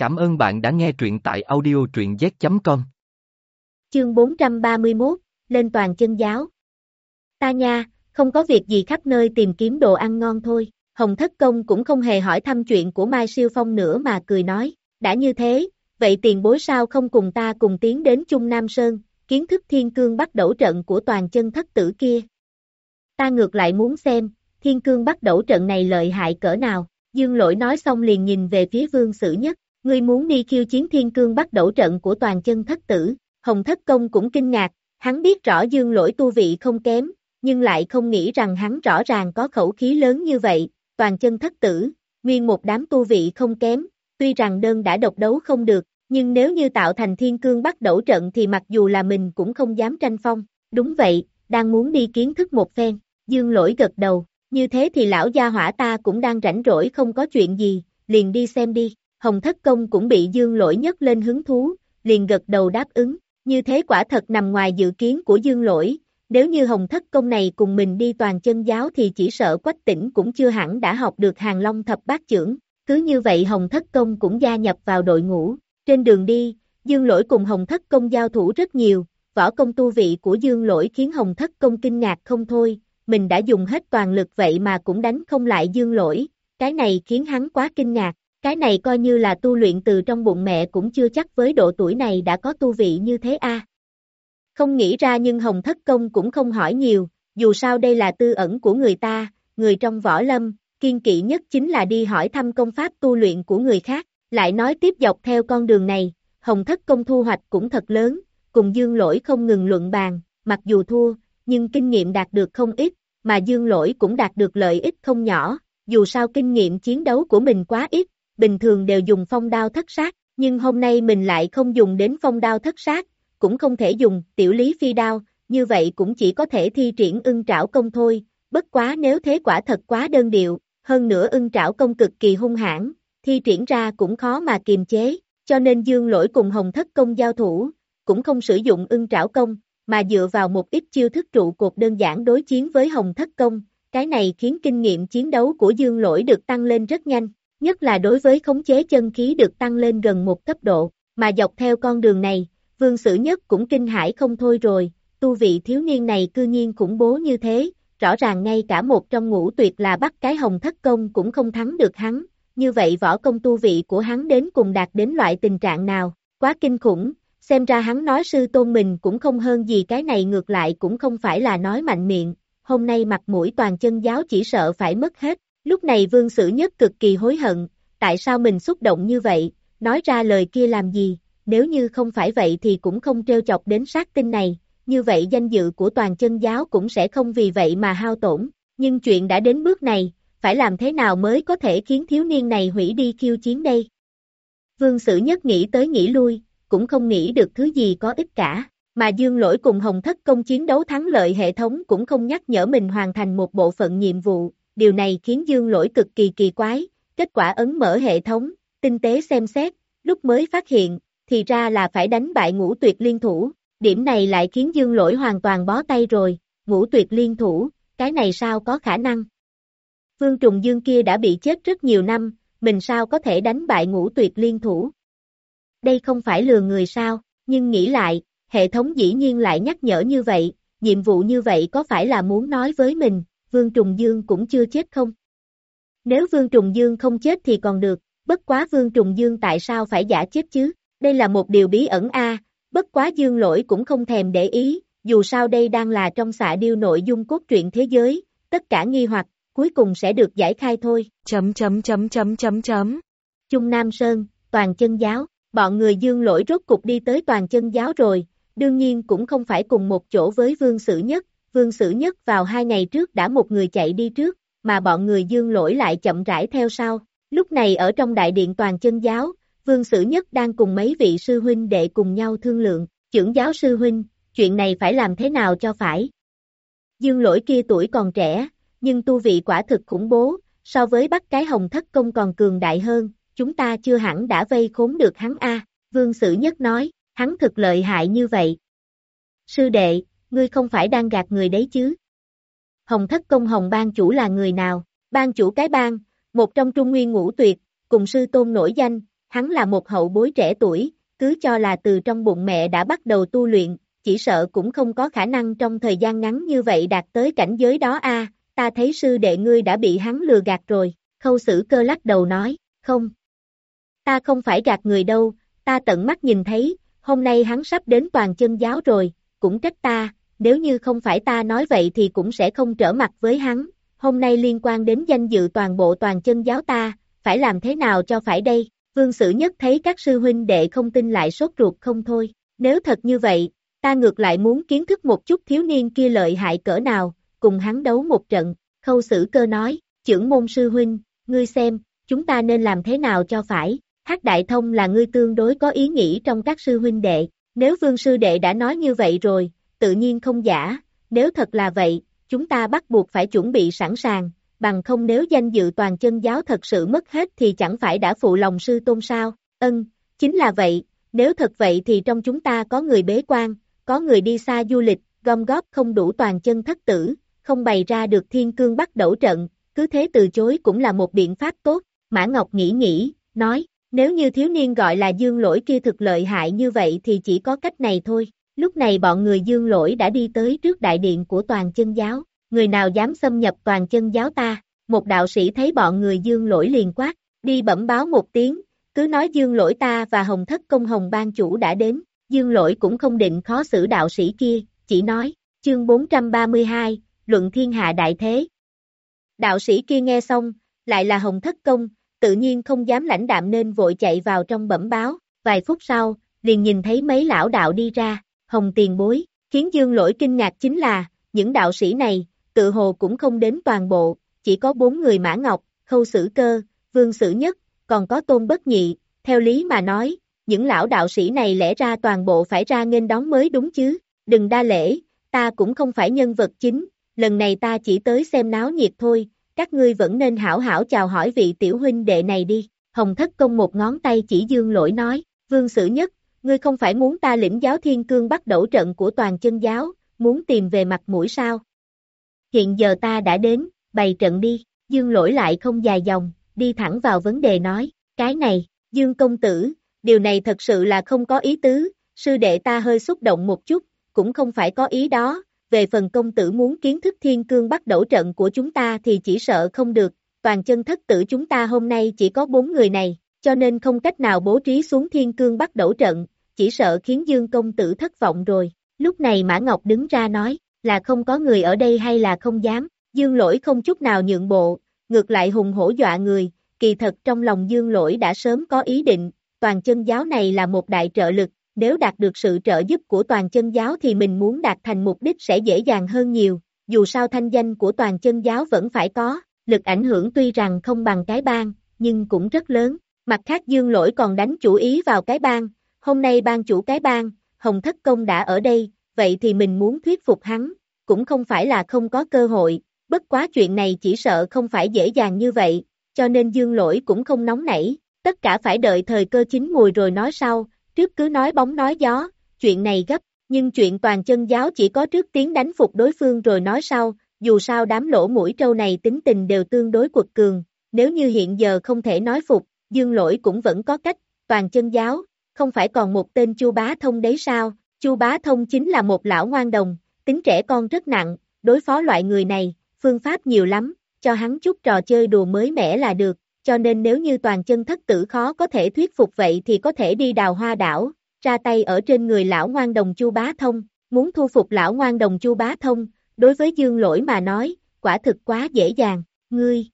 Cảm ơn bạn đã nghe truyện tại audio truyện z.com. Chương 431, lên toàn chân giáo. Ta nha, không có việc gì khắp nơi tìm kiếm đồ ăn ngon thôi. Hồng Thất Công cũng không hề hỏi thăm chuyện của Mai Siêu Phong nữa mà cười nói, đã như thế, vậy tiền bối sao không cùng ta cùng tiến đến Trung Nam Sơn, kiến thức thiên cương bắt đẩu trận của toàn chân thất tử kia. Ta ngược lại muốn xem, thiên cương bắt đẩu trận này lợi hại cỡ nào, dương lỗi nói xong liền nhìn về phía vương sử nhất, ngươi muốn đi khiêu chiến thiên cương bắt đổ trận của toàn chân thất tử, hồng thất công cũng kinh ngạc, hắn biết rõ dương lỗi tu vị không kém, nhưng lại không nghĩ rằng hắn rõ ràng có khẩu khí lớn như vậy, toàn chân thất tử, nguyên một đám tu vị không kém, tuy rằng đơn đã độc đấu không được, nhưng nếu như tạo thành thiên cương bắt đổ trận thì mặc dù là mình cũng không dám tranh phong, đúng vậy, đang muốn đi kiến thức một phen, dương lỗi gật đầu, như thế thì lão gia hỏa ta cũng đang rảnh rỗi không có chuyện gì, liền đi xem đi, hồng thất công cũng bị dương lỗi nhấc lên hứng thú, liền gật đầu đáp ứng, như thế quả thật nằm ngoài dự kiến của dương lỗi, nếu như hồng thất công này cùng mình đi toàn chân giáo thì chỉ sợ quách tỉnh cũng chưa hẳn đã học được hàng long thập bát trưởng, cứ như vậy hồng thất công cũng gia nhập vào đội ngũ, trên đường đi, dương lỗi cùng hồng thất công giao thủ rất nhiều, võ công tu vị của dương lỗi khiến hồng thất công kinh ngạc không thôi, mình đã dùng hết toàn lực vậy mà cũng đánh không lại dương lỗi, cái này khiến hắn quá kinh ngạc, cái này coi như là tu luyện từ trong bụng mẹ cũng chưa chắc với độ tuổi này đã có tu vị như thế a. Không nghĩ ra nhưng Hồng Thất Công cũng không hỏi nhiều, dù sao đây là tư ẩn của người ta, người trong võ lâm, kiên kỵ nhất chính là đi hỏi thăm công pháp tu luyện của người khác, lại nói tiếp dọc theo con đường này, Hồng Thất Công thu hoạch cũng thật lớn, cùng Dương Lỗi không ngừng luận bàn, mặc dù thua, nhưng kinh nghiệm đạt được không ít, mà Dương Lỗi cũng đạt được lợi ích không nhỏ, dù sao kinh nghiệm chiến đấu của mình quá ít, bình thường đều dùng phong đao thất sát, nhưng hôm nay mình lại không dùng đến phong đao thất sát, cũng không thể dùng tiểu lý phi đao, như vậy cũng chỉ có thể thi triển ưng trảo công thôi, bất quá nếu thế quả thật quá đơn điệu, hơn nữa ưng trảo công cực kỳ hung hãn, thi triển ra cũng khó mà kiềm chế, cho nên dương lỗi cùng hồng thất công giao thủ, cũng không sử dụng ưng trảo công, mà dựa vào một ít chiêu thức trụ cột đơn giản đối chiến với hồng thất công, cái này khiến kinh nghiệm chiến đấu của dương lỗi được tăng lên rất nhanh, nhất là đối với khống chế chân khí được tăng lên gần một cấp độ, mà dọc theo con đường này, vương sử nhất cũng kinh hãi không thôi rồi, tu vị thiếu niên này cư nhiên khủng bố như thế, rõ ràng ngay cả một trong ngũ tuyệt là bắt cái hồng thất công cũng không thắng được hắn, như vậy võ công tu vị của hắn đến cùng đạt đến loại tình trạng nào, quá kinh khủng, xem ra hắn nói sư tôn mình cũng không hơn gì cái này ngược lại cũng không phải là nói mạnh miệng, hôm nay mặt mũi toàn chân giáo chỉ sợ phải mất hết, lúc này vương sử nhất cực kỳ hối hận, tại sao mình xúc động như vậy, nói ra lời kia làm gì, nếu như không phải vậy thì cũng không treo chọc đến sát tinh này, như vậy danh dự của toàn chân giáo cũng sẽ không vì vậy mà hao tổn, nhưng chuyện đã đến bước này, phải làm thế nào mới có thể khiến thiếu niên này hủy đi khiêu chiến đây? Vương Sử Nhất nghĩ tới nghĩ lui, cũng không nghĩ được thứ gì có ích cả, mà Dương Lỗi cùng Hồng Thất công chiến đấu thắng lợi hệ thống cũng không nhắc nhở mình hoàn thành một bộ phận nhiệm vụ, điều này khiến Dương Lỗi cực kỳ kỳ quái, kết quả ấn mở hệ thống, tinh tế xem xét, lúc mới phát hiện, thì ra là phải đánh bại ngũ tuyệt liên thủ, điểm này lại khiến Dương Lỗi hoàn toàn bó tay rồi, ngũ tuyệt liên thủ, cái này sao có khả năng. Vương Trùng Dương kia đã bị chết rất nhiều năm, mình sao có thể đánh bại ngũ tuyệt liên thủ. Đây không phải lừa người sao, nhưng nghĩ lại, hệ thống dĩ nhiên lại nhắc nhở như vậy, nhiệm vụ như vậy có phải là muốn nói với mình, Vương Trùng Dương cũng chưa chết không? Nếu Vương Trùng Dương không chết thì còn được, bất quá Vương Trùng Dương tại sao phải giả chết chứ? Đây là một điều bí ẩn a, bất quá Dương lỗi cũng không thèm để ý, dù sao đây đang là trong xạ điêu nội dung cốt truyện thế giới, tất cả nghi hoặc, cuối cùng sẽ được giải khai thôi. Chấm chấm chấm chấm chấm chấm. Trung Nam Sơn, toàn chân giáo, bọn người Dương lỗi rốt cục đi tới toàn chân giáo rồi, đương nhiên cũng không phải cùng một chỗ với Vương Sử Nhất, Vương Sử Nhất vào hai ngày trước đã một người chạy đi trước, mà bọn người Dương lỗi lại chậm rãi theo sau. Lúc này ở trong đại điện toàn chân giáo, Vương Sử Nhất đang cùng mấy vị sư huynh đệ cùng nhau thương lượng, trưởng giáo sư huynh, chuyện này phải làm thế nào cho phải. Dương lỗi kia tuổi còn trẻ, nhưng tu vị quả thực khủng bố, so với bắt cái hồng thất công còn cường đại hơn, chúng ta chưa hẳn đã vây khốn được hắn A, Vương Sử Nhất nói, hắn thực lợi hại như vậy. Sư đệ, ngươi không phải đang gạt người đấy chứ? Hồng thất công hồng ban chủ là người nào? Ban chủ cái bang, một trong trung nguyên ngũ tuyệt, cùng sư tôn nổi danh, hắn là một hậu bối trẻ tuổi, cứ cho là từ trong bụng mẹ đã bắt đầu tu luyện, chỉ sợ cũng không có khả năng trong thời gian ngắn như vậy đạt tới cảnh giới đó a. ta thấy sư đệ ngươi đã bị hắn lừa gạt rồi, khâu sử cơ lắc đầu nói, không. Ta không phải gạt người đâu, ta tận mắt nhìn thấy, hôm nay hắn sắp đến toàn chân giáo rồi, cũng trách ta, nếu như không phải ta nói vậy thì cũng sẽ không trở mặt với hắn, hôm nay liên quan đến danh dự toàn bộ toàn chân giáo ta, phải làm thế nào cho phải đây, vương sử nhất thấy các sư huynh đệ không tin lại sốt ruột không thôi, nếu thật như vậy, ta ngược lại muốn kiến thức một chút thiếu niên kia lợi hại cỡ nào, cùng hắn đấu một trận, khâu sử cơ nói, trưởng môn sư huynh, ngươi xem, chúng ta nên làm thế nào cho phải, hát đại thông là ngươi tương đối có ý nghĩ trong các sư huynh đệ, nếu vương sư đệ đã nói như vậy rồi, tự nhiên không giả, nếu thật là vậy, chúng ta bắt buộc phải chuẩn bị sẵn sàng, bằng không nếu danh dự toàn chân giáo thật sự mất hết thì chẳng phải đã phụ lòng sư tôn sao, ân, chính là vậy, nếu thật vậy thì trong chúng ta có người bế quan, có người đi xa du lịch, gom góp không đủ toàn chân thất tử, không bày ra được thiên cương bắt đẩu trận, cứ thế từ chối cũng là một biện pháp tốt, Mã Ngọc nghĩ nghĩ, nói, nếu như thiếu niên gọi là dương lỗi kia thực lợi hại như vậy thì chỉ có cách này thôi. Lúc này bọn người dương lỗi đã đi tới trước đại điện của toàn chân giáo, người nào dám xâm nhập toàn chân giáo ta, một đạo sĩ thấy bọn người dương lỗi liền quát, đi bẩm báo một tiếng, cứ nói dương lỗi ta và hồng thất công hồng ban chủ đã đến, dương lỗi cũng không định khó xử đạo sĩ kia, chỉ nói, chương 432, luận thiên hạ đại thế. Đạo sĩ kia nghe xong, lại là hồng thất công, tự nhiên không dám lãnh đạm nên vội chạy vào trong bẩm báo, vài phút sau, liền nhìn thấy mấy lão đạo đi ra, hồng tiền bối, khiến dương lỗi kinh ngạc chính là, những đạo sĩ này, tự hồ cũng không đến toàn bộ, chỉ có bốn người mã ngọc, khâu sử cơ, vương sử nhất, còn có tôn bất nhị, theo lý mà nói, những lão đạo sĩ này lẽ ra toàn bộ phải ra nghênh đón mới đúng chứ, đừng đa lễ, ta cũng không phải nhân vật chính, lần này ta chỉ tới xem náo nhiệt thôi, các ngươi vẫn nên hảo hảo chào hỏi vị tiểu huynh đệ này đi, hồng thất công một ngón tay chỉ dương lỗi nói, vương sử nhất, ngươi không phải muốn ta lĩnh giáo thiên cương bắt đổ trận của toàn chân giáo, muốn tìm về mặt mũi sao? Hiện giờ ta đã đến, bày trận đi, dương lỗi lại không dài dòng, đi thẳng vào vấn đề nói, cái này, dương công tử, điều này thật sự là không có ý tứ, sư đệ ta hơi xúc động một chút, cũng không phải có ý đó, về phần công tử muốn kiến thức thiên cương bắt đổ trận của chúng ta thì chỉ sợ không được, toàn chân thất tử chúng ta hôm nay chỉ có bốn người này, cho nên không cách nào bố trí xuống thiên cương bắt đẩu trận, chỉ sợ khiến Dương công tử thất vọng rồi. Lúc này Mã Ngọc đứng ra nói, là không có người ở đây hay là không dám, Dương lỗi không chút nào nhượng bộ, ngược lại hùng hổ dọa người, kỳ thật trong lòng Dương lỗi đã sớm có ý định, toàn chân giáo này là một đại trợ lực, nếu đạt được sự trợ giúp của toàn chân giáo thì mình muốn đạt thành mục đích sẽ dễ dàng hơn nhiều, dù sao thanh danh của toàn chân giáo vẫn phải có, lực ảnh hưởng tuy rằng không bằng cái bang, nhưng cũng rất lớn, mặt khác dương lỗi còn đánh chủ ý vào cái bang, hôm nay ban chủ cái bang, Hồng Thất Công đã ở đây, vậy thì mình muốn thuyết phục hắn, cũng không phải là không có cơ hội, bất quá chuyện này chỉ sợ không phải dễ dàng như vậy, cho nên dương lỗi cũng không nóng nảy, tất cả phải đợi thời cơ chín mùi rồi nói sau, trước cứ nói bóng nói gió, chuyện này gấp, nhưng chuyện toàn chân giáo chỉ có trước tiếng đánh phục đối phương rồi nói sau, dù sao đám lỗ mũi trâu này tính tình đều tương đối quật cường, nếu như hiện giờ không thể nói phục, dương lỗi cũng vẫn có cách, toàn chân giáo, không phải còn một tên chu bá thông đấy sao, chu bá thông chính là một lão ngoan đồng, tính trẻ con rất nặng, đối phó loại người này, phương pháp nhiều lắm, cho hắn chút trò chơi đùa mới mẻ là được, cho nên nếu như toàn chân thất tử khó có thể thuyết phục vậy thì có thể đi đào hoa đảo, ra tay ở trên người lão ngoan đồng chu bá thông, muốn thu phục lão ngoan đồng chu bá thông, đối với dương lỗi mà nói, quả thực quá dễ dàng, ngươi,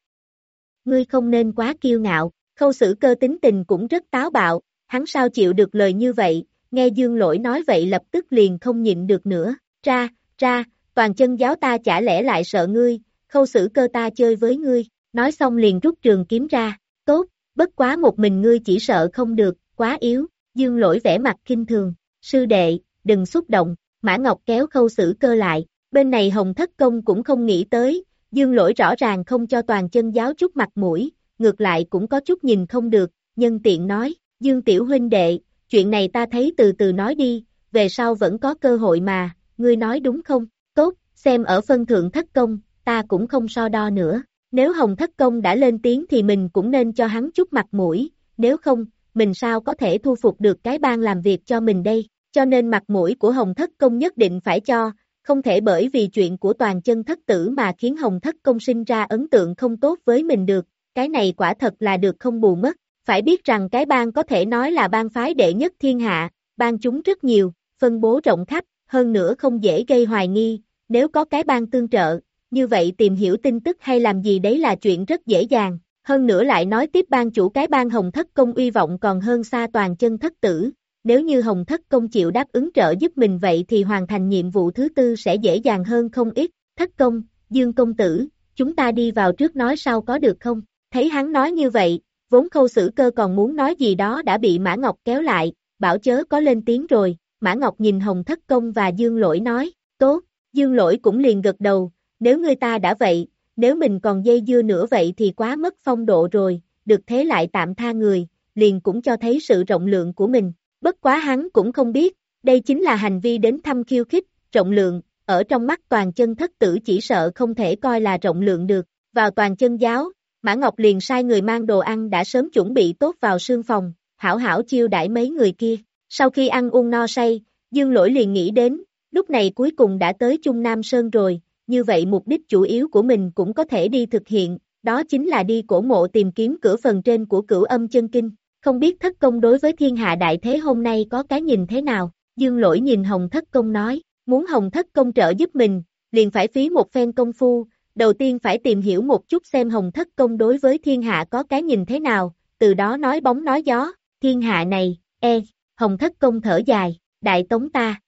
ngươi không nên quá kiêu ngạo, khâu xử cơ tính tình cũng rất táo bạo, hắn sao chịu được lời như vậy, nghe dương lỗi nói vậy lập tức liền không nhịn được nữa, ra, ra, toàn chân giáo ta chả lẽ lại sợ ngươi, khâu xử cơ ta chơi với ngươi, nói xong liền rút trường kiếm ra, tốt, bất quá một mình ngươi chỉ sợ không được, quá yếu, dương lỗi vẻ mặt kinh thường, sư đệ, đừng xúc động, Mã Ngọc kéo khâu xử cơ lại, bên này Hồng Thất Công cũng không nghĩ tới, dương lỗi rõ ràng không cho toàn chân giáo chút mặt mũi, ngược lại cũng có chút nhìn không được, nhân tiện nói, dương tiểu huynh đệ, chuyện này ta thấy từ từ nói đi, về sau vẫn có cơ hội mà, ngươi nói đúng không, tốt, xem ở phân thượng thất công, ta cũng không so đo nữa, nếu Hồng Thất Công đã lên tiếng thì mình cũng nên cho hắn chút mặt mũi, nếu không, mình sao có thể thu phục được cái bang làm việc cho mình đây, cho nên mặt mũi của Hồng Thất Công nhất định phải cho, không thể bởi vì chuyện của toàn chân thất tử mà khiến Hồng Thất Công sinh ra ấn tượng không tốt với mình được, cái này quả thật là được không bù mất, phải biết rằng cái bang có thể nói là bang phái đệ nhất thiên hạ, bang chúng rất nhiều, phân bố rộng khắp, hơn nữa không dễ gây hoài nghi, nếu có cái bang tương trợ, như vậy tìm hiểu tin tức hay làm gì đấy là chuyện rất dễ dàng, hơn nữa lại nói tiếp bang chủ cái bang Hồng Thất Công uy vọng còn hơn xa toàn chân thất tử, nếu như Hồng Thất Công chịu đáp ứng trợ giúp mình vậy thì hoàn thành nhiệm vụ thứ tư sẽ dễ dàng hơn không ít, Thất Công, Dương Công Tử, chúng ta đi vào trước nói sau có được không, thấy hắn nói như vậy, vốn khâu xử cơ còn muốn nói gì đó đã bị Mã Ngọc kéo lại, bảo chớ có lên tiếng rồi, Mã Ngọc nhìn Hồng Thất Công và Dương Lỗi nói, tốt, Dương Lỗi cũng liền gật đầu, nếu người ta đã vậy, nếu mình còn dây dưa nữa vậy thì quá mất phong độ rồi, được thế lại tạm tha người, liền cũng cho thấy sự rộng lượng của mình, bất quá hắn cũng không biết, đây chính là hành vi đến thăm khiêu khích, rộng lượng, ở trong mắt toàn chân thất tử chỉ sợ không thể coi là rộng lượng được, vào toàn chân giáo, Mã Ngọc liền sai người mang đồ ăn đã sớm chuẩn bị tốt vào sương phòng, hảo hảo chiêu đãi mấy người kia, sau khi ăn uống no say, Dương Lỗi liền nghĩ đến, lúc này cuối cùng đã tới Trung Nam Sơn rồi, như vậy mục đích chủ yếu của mình cũng có thể đi thực hiện, đó chính là đi cổ mộ tìm kiếm cửa phần trên của cửu âm chân kinh. Không biết thất công đối với thiên hạ đại thế hôm nay có cái nhìn thế nào, dương lỗi nhìn hồng thất công nói, muốn hồng thất công trợ giúp mình, liền phải phí một phen công phu, đầu tiên phải tìm hiểu một chút xem hồng thất công đối với thiên hạ có cái nhìn thế nào, từ đó nói bóng nói gió, thiên hạ này, e, hồng thất công thở dài, đại tống ta,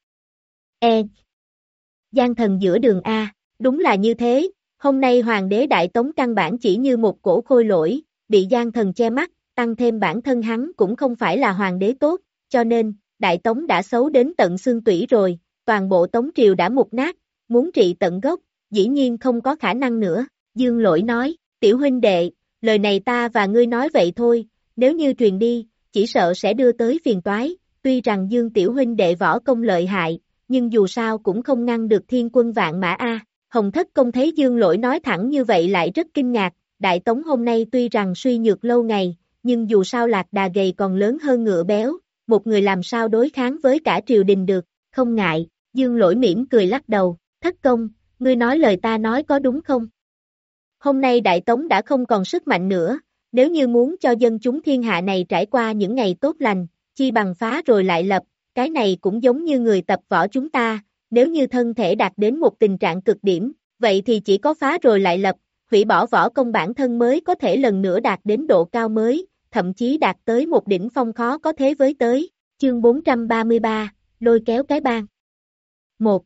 e, gian thần giữa đường A, Đúng là như thế, hôm nay hoàng đế đại tống căn bản chỉ như một cổ khôi lỗi, bị gian thần che mắt, tăng thêm bản thân hắn cũng không phải là hoàng đế tốt, cho nên, đại tống đã xấu đến tận xương tủy rồi, toàn bộ tống triều đã mục nát, muốn trị tận gốc, dĩ nhiên không có khả năng nữa, dương lỗi nói, tiểu huynh đệ, lời này ta và ngươi nói vậy thôi, nếu như truyền đi, chỉ sợ sẽ đưa tới phiền toái, tuy rằng dương tiểu huynh đệ võ công lợi hại, nhưng dù sao cũng không ngăn được thiên quân vạn mã A, Hồng Thất Công thấy Dương Lỗi nói thẳng như vậy lại rất kinh ngạc, Đại Tống hôm nay tuy rằng suy nhược lâu ngày, nhưng dù sao lạc đà gầy còn lớn hơn ngựa béo, một người làm sao đối kháng với cả triều đình được, không ngại, Dương Lỗi mỉm cười lắc đầu, Thất Công, ngươi nói lời ta nói có đúng không? Hôm nay Đại Tống đã không còn sức mạnh nữa, nếu như muốn cho dân chúng thiên hạ này trải qua những ngày tốt lành, chi bằng phá rồi lại lập, cái này cũng giống như người tập võ chúng ta, nếu như thân thể đạt đến một tình trạng cực điểm, vậy thì chỉ có phá rồi lại lập, hủy bỏ võ công bản thân mới có thể lần nữa đạt đến độ cao mới, thậm chí đạt tới một đỉnh phong khó có thế với tới. Chương 433, lôi kéo cái bang. 1.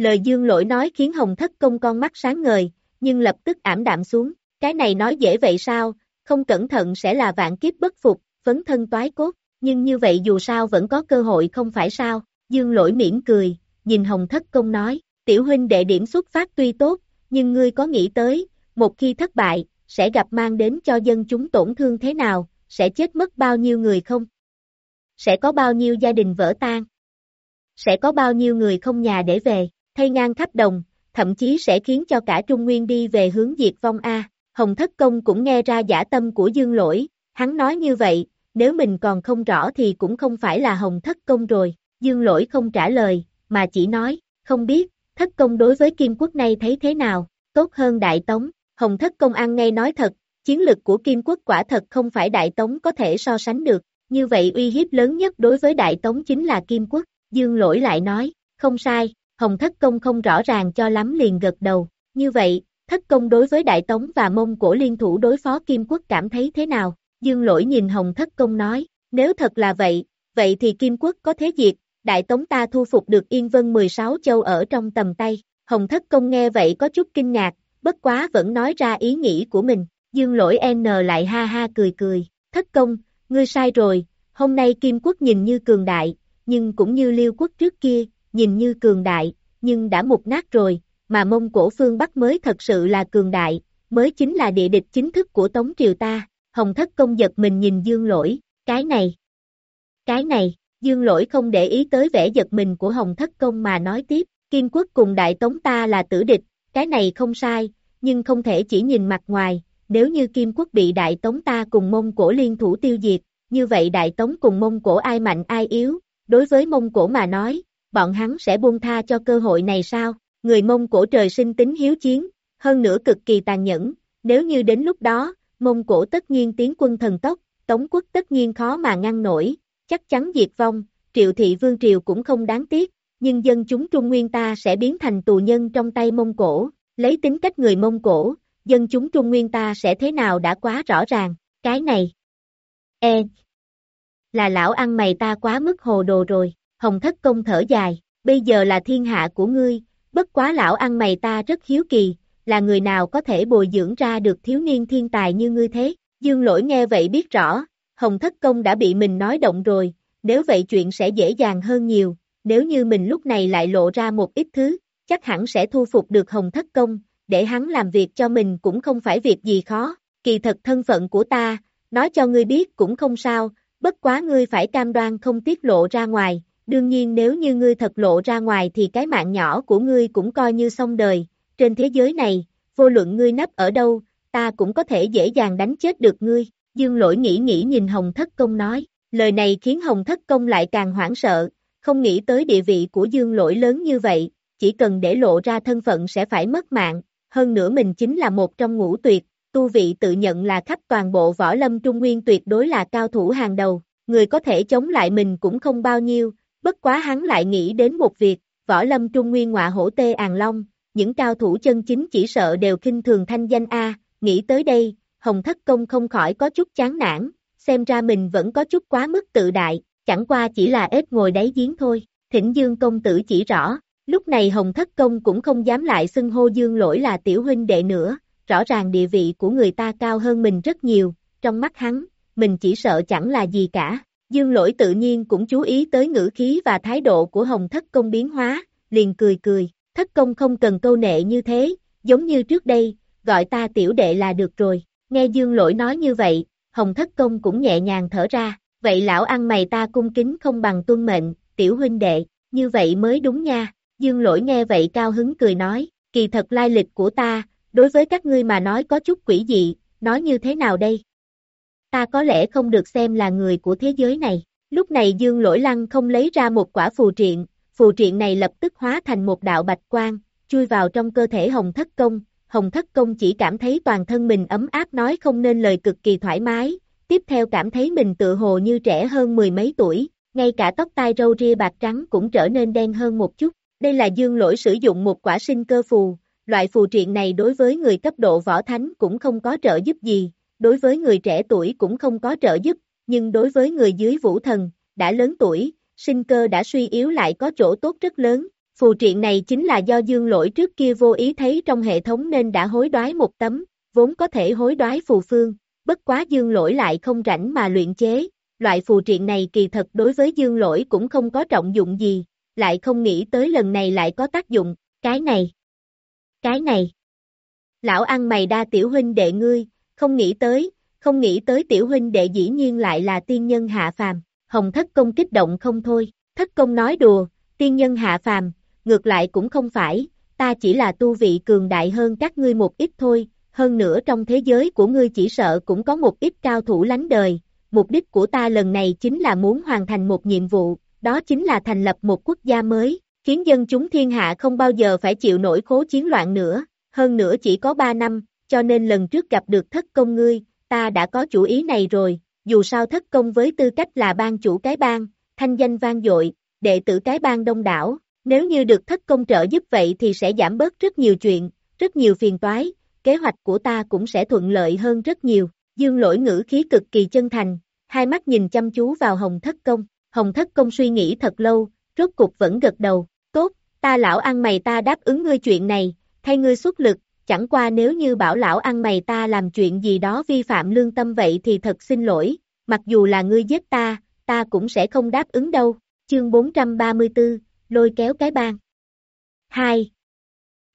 Lời dương lỗi nói khiến Hồng Thất Công con mắt sáng ngời, nhưng lập tức ảm đạm xuống, cái này nói dễ vậy sao, không cẩn thận sẽ là vạn kiếp bất phục, phấn thân toái cốt, nhưng như vậy dù sao vẫn có cơ hội không phải sao, dương lỗi mỉm cười, nhìn Hồng Thất Công nói, tiểu huynh đệ điểm xuất phát tuy tốt, nhưng ngươi có nghĩ tới, một khi thất bại, sẽ gặp mang đến cho dân chúng tổn thương thế nào, sẽ chết mất bao nhiêu người không? Sẽ có bao nhiêu gia đình vỡ tan? Sẽ có bao nhiêu người không nhà để về, thay ngang khắp đồng, thậm chí sẽ khiến cho cả Trung Nguyên đi về hướng diệt vong A. Hồng Thất Công cũng nghe ra giả tâm của Dương Lỗi, hắn nói như vậy, nếu mình còn không rõ thì cũng không phải là Hồng Thất Công rồi. Dương Lỗi không trả lời, mà chỉ nói, không biết, thất công đối với Kim quốc này thấy thế nào, tốt hơn Đại Tống, Hồng thất công ăn ngay nói thật, chiến lực của Kim quốc quả thật không phải Đại Tống có thể so sánh được, như vậy uy hiếp lớn nhất đối với Đại Tống chính là Kim quốc, Dương lỗi lại nói, không sai, Hồng thất công không rõ ràng cho lắm liền gật đầu, như vậy, thất công đối với Đại Tống và Mông Cổ liên thủ đối phó Kim quốc cảm thấy thế nào, Dương lỗi nhìn Hồng thất công nói, nếu thật là vậy, vậy thì Kim quốc có thế diệt, Đại Tống ta thu phục được Yên Vân 16 châu ở trong tầm tay. Hồng Thất Công nghe vậy có chút kinh ngạc, bất quá vẫn nói ra ý nghĩ của mình. Dương lỗi N lại ha ha cười cười. Thất Công, ngươi sai rồi, hôm nay Kim Quốc nhìn như cường đại, nhưng cũng như Liêu Quốc trước kia, nhìn như cường đại, nhưng đã mục nát rồi, mà Mông Cổ phương Bắc mới thật sự là cường đại, mới chính là địa địch chính thức của Tống Triều ta. Hồng Thất Công giật mình nhìn Dương lỗi, cái này, cái này, Dương lỗi không để ý tới vẻ giật mình của Hồng Thất Công mà nói tiếp, Kim Quốc cùng Đại Tống ta là tử địch, cái này không sai, nhưng không thể chỉ nhìn mặt ngoài, nếu như Kim Quốc bị Đại Tống ta cùng mông cổ liên thủ tiêu diệt, như vậy Đại Tống cùng Mông Cổ ai mạnh ai yếu, đối với Mông Cổ mà nói, bọn hắn sẽ buông tha cho cơ hội này sao? Người Mông Cổ trời sinh tính hiếu chiến, hơn nữa cực kỳ tàn nhẫn, nếu như đến lúc đó, Mông Cổ tất nhiên tiến quân thần tốc, Tống quốc tất nhiên khó mà ngăn nổi, chắc chắn diệt vong, triệu thị vương triều cũng không đáng tiếc, nhưng dân chúng Trung Nguyên ta sẽ biến thành tù nhân trong tay Mông Cổ, lấy tính cách người Mông Cổ, dân chúng Trung Nguyên ta sẽ thế nào đã quá rõ ràng, cái này. E. Là lão ăn mày ta quá mức hồ đồ rồi, hồng thất công thở dài, bây giờ là thiên hạ của ngươi, bất quá lão ăn mày ta rất hiếu kỳ, là người nào có thể bồi dưỡng ra được thiếu niên thiên tài như ngươi thế, dương lỗi nghe vậy biết rõ, hồng thất công đã bị mình nói động rồi, nếu vậy chuyện sẽ dễ dàng hơn nhiều, nếu như mình lúc này lại lộ ra một ít thứ, chắc hẳn sẽ thu phục được hồng thất công, để hắn làm việc cho mình cũng không phải việc gì khó, kỳ thật thân phận của ta, nói cho ngươi biết cũng không sao, bất quá ngươi phải cam đoan không tiết lộ ra ngoài, đương nhiên nếu như ngươi thật lộ ra ngoài thì cái mạng nhỏ của ngươi cũng coi như xong đời, trên thế giới này, vô luận ngươi nấp ở đâu, ta cũng có thể dễ dàng đánh chết được ngươi, dương lỗi nghĩ nghĩ nhìn Hồng Thất Công nói, lời này khiến Hồng Thất Công lại càng hoảng sợ, không nghĩ tới địa vị của dương lỗi lớn như vậy, chỉ cần để lộ ra thân phận sẽ phải mất mạng, hơn nữa mình chính là một trong ngũ tuyệt, tu vị tự nhận là khắp toàn bộ võ lâm trung nguyên tuyệt đối là cao thủ hàng đầu, người có thể chống lại mình cũng không bao nhiêu, bất quá hắn lại nghĩ đến một việc, võ lâm trung nguyên ngọa hổ tê àng long, những cao thủ chân chính chỉ sợ đều kinh thường thanh danh A, nghĩ tới đây, Hồng Thất Công không khỏi có chút chán nản, xem ra mình vẫn có chút quá mức tự đại, chẳng qua chỉ là ếch ngồi đáy giếng thôi, thỉnh Dương Công Tử chỉ rõ, lúc này Hồng Thất Công cũng không dám lại xưng hô Dương lỗi là tiểu huynh đệ nữa, rõ ràng địa vị của người ta cao hơn mình rất nhiều, trong mắt hắn, mình chỉ sợ chẳng là gì cả. Dương lỗi tự nhiên cũng chú ý tới ngữ khí và thái độ của Hồng Thất Công biến hóa, liền cười cười, Thất Công không cần câu nệ như thế, giống như trước đây, gọi ta tiểu đệ là được rồi. Nghe Dương lỗi nói như vậy, Hồng Thất Công cũng nhẹ nhàng thở ra, vậy lão ăn mày ta cung kính không bằng tuân mệnh, tiểu huynh đệ, như vậy mới đúng nha. Dương lỗi nghe vậy cao hứng cười nói, kỳ thật lai lịch của ta, đối với các ngươi mà nói có chút quỷ dị, nói như thế nào đây? Ta có lẽ không được xem là người của thế giới này. Lúc này Dương Lỗi Lăng không lấy ra một quả phù triện, phù triện này lập tức hóa thành một đạo bạch quang, chui vào trong cơ thể Hồng Thất Công. Hồng Thất Công chỉ cảm thấy toàn thân mình ấm áp nói không nên lời cực kỳ thoải mái, tiếp theo cảm thấy mình tự hồ như trẻ hơn mười mấy tuổi, ngay cả tóc tai râu ria bạc trắng cũng trở nên đen hơn một chút. Đây là dương lỗi sử dụng một quả sinh cơ phù, loại phù triện này đối với người cấp độ võ thánh cũng không có trợ giúp gì, đối với người trẻ tuổi cũng không có trợ giúp, nhưng đối với người dưới vũ thần, đã lớn tuổi, sinh cơ đã suy yếu lại có chỗ tốt rất lớn. Phù triện này chính là do dương lỗi trước kia vô ý thấy trong hệ thống nên đã hối đoái một tấm, vốn có thể hối đoái phù phương, bất quá dương lỗi lại không rảnh mà luyện chế, loại phù triện này kỳ thật đối với dương lỗi cũng không có trọng dụng gì, lại không nghĩ tới lần này lại có tác dụng, cái này, cái này. Lão ăn mày đa tiểu huynh đệ ngươi, không nghĩ tới, không nghĩ tới tiểu huynh đệ dĩ nhiên lại là tiên nhân hạ phàm, hồng thất công kích động không thôi, thất công nói đùa, tiên nhân hạ phàm, ngược lại cũng không phải, ta chỉ là tu vị cường đại hơn các ngươi một ít thôi, hơn nữa trong thế giới của ngươi chỉ sợ cũng có một ít cao thủ lánh đời, mục đích của ta lần này chính là muốn hoàn thành một nhiệm vụ, đó chính là thành lập một quốc gia mới, khiến dân chúng thiên hạ không bao giờ phải chịu nổi khố chiến loạn nữa, hơn nữa chỉ có 3 năm, cho nên lần trước gặp được thất công ngươi, ta đã có chủ ý này rồi, dù sao thất công với tư cách là ban chủ cái bang, thanh danh vang dội, đệ tử cái bang đông đảo, nếu như được thất công trợ giúp vậy thì sẽ giảm bớt rất nhiều chuyện, rất nhiều phiền toái, kế hoạch của ta cũng sẽ thuận lợi hơn rất nhiều, dương lỗi ngữ khí cực kỳ chân thành, hai mắt nhìn chăm chú vào hồng thất công, hồng thất công suy nghĩ thật lâu, rốt cục vẫn gật đầu, tốt, ta lão ăn mày ta đáp ứng ngươi chuyện này, thay ngươi xuất lực, chẳng qua nếu như bảo lão ăn mày ta làm chuyện gì đó vi phạm lương tâm vậy thì thật xin lỗi, mặc dù là ngươi giết ta, ta cũng sẽ không đáp ứng đâu, chương 434, lôi kéo cái bang. 2.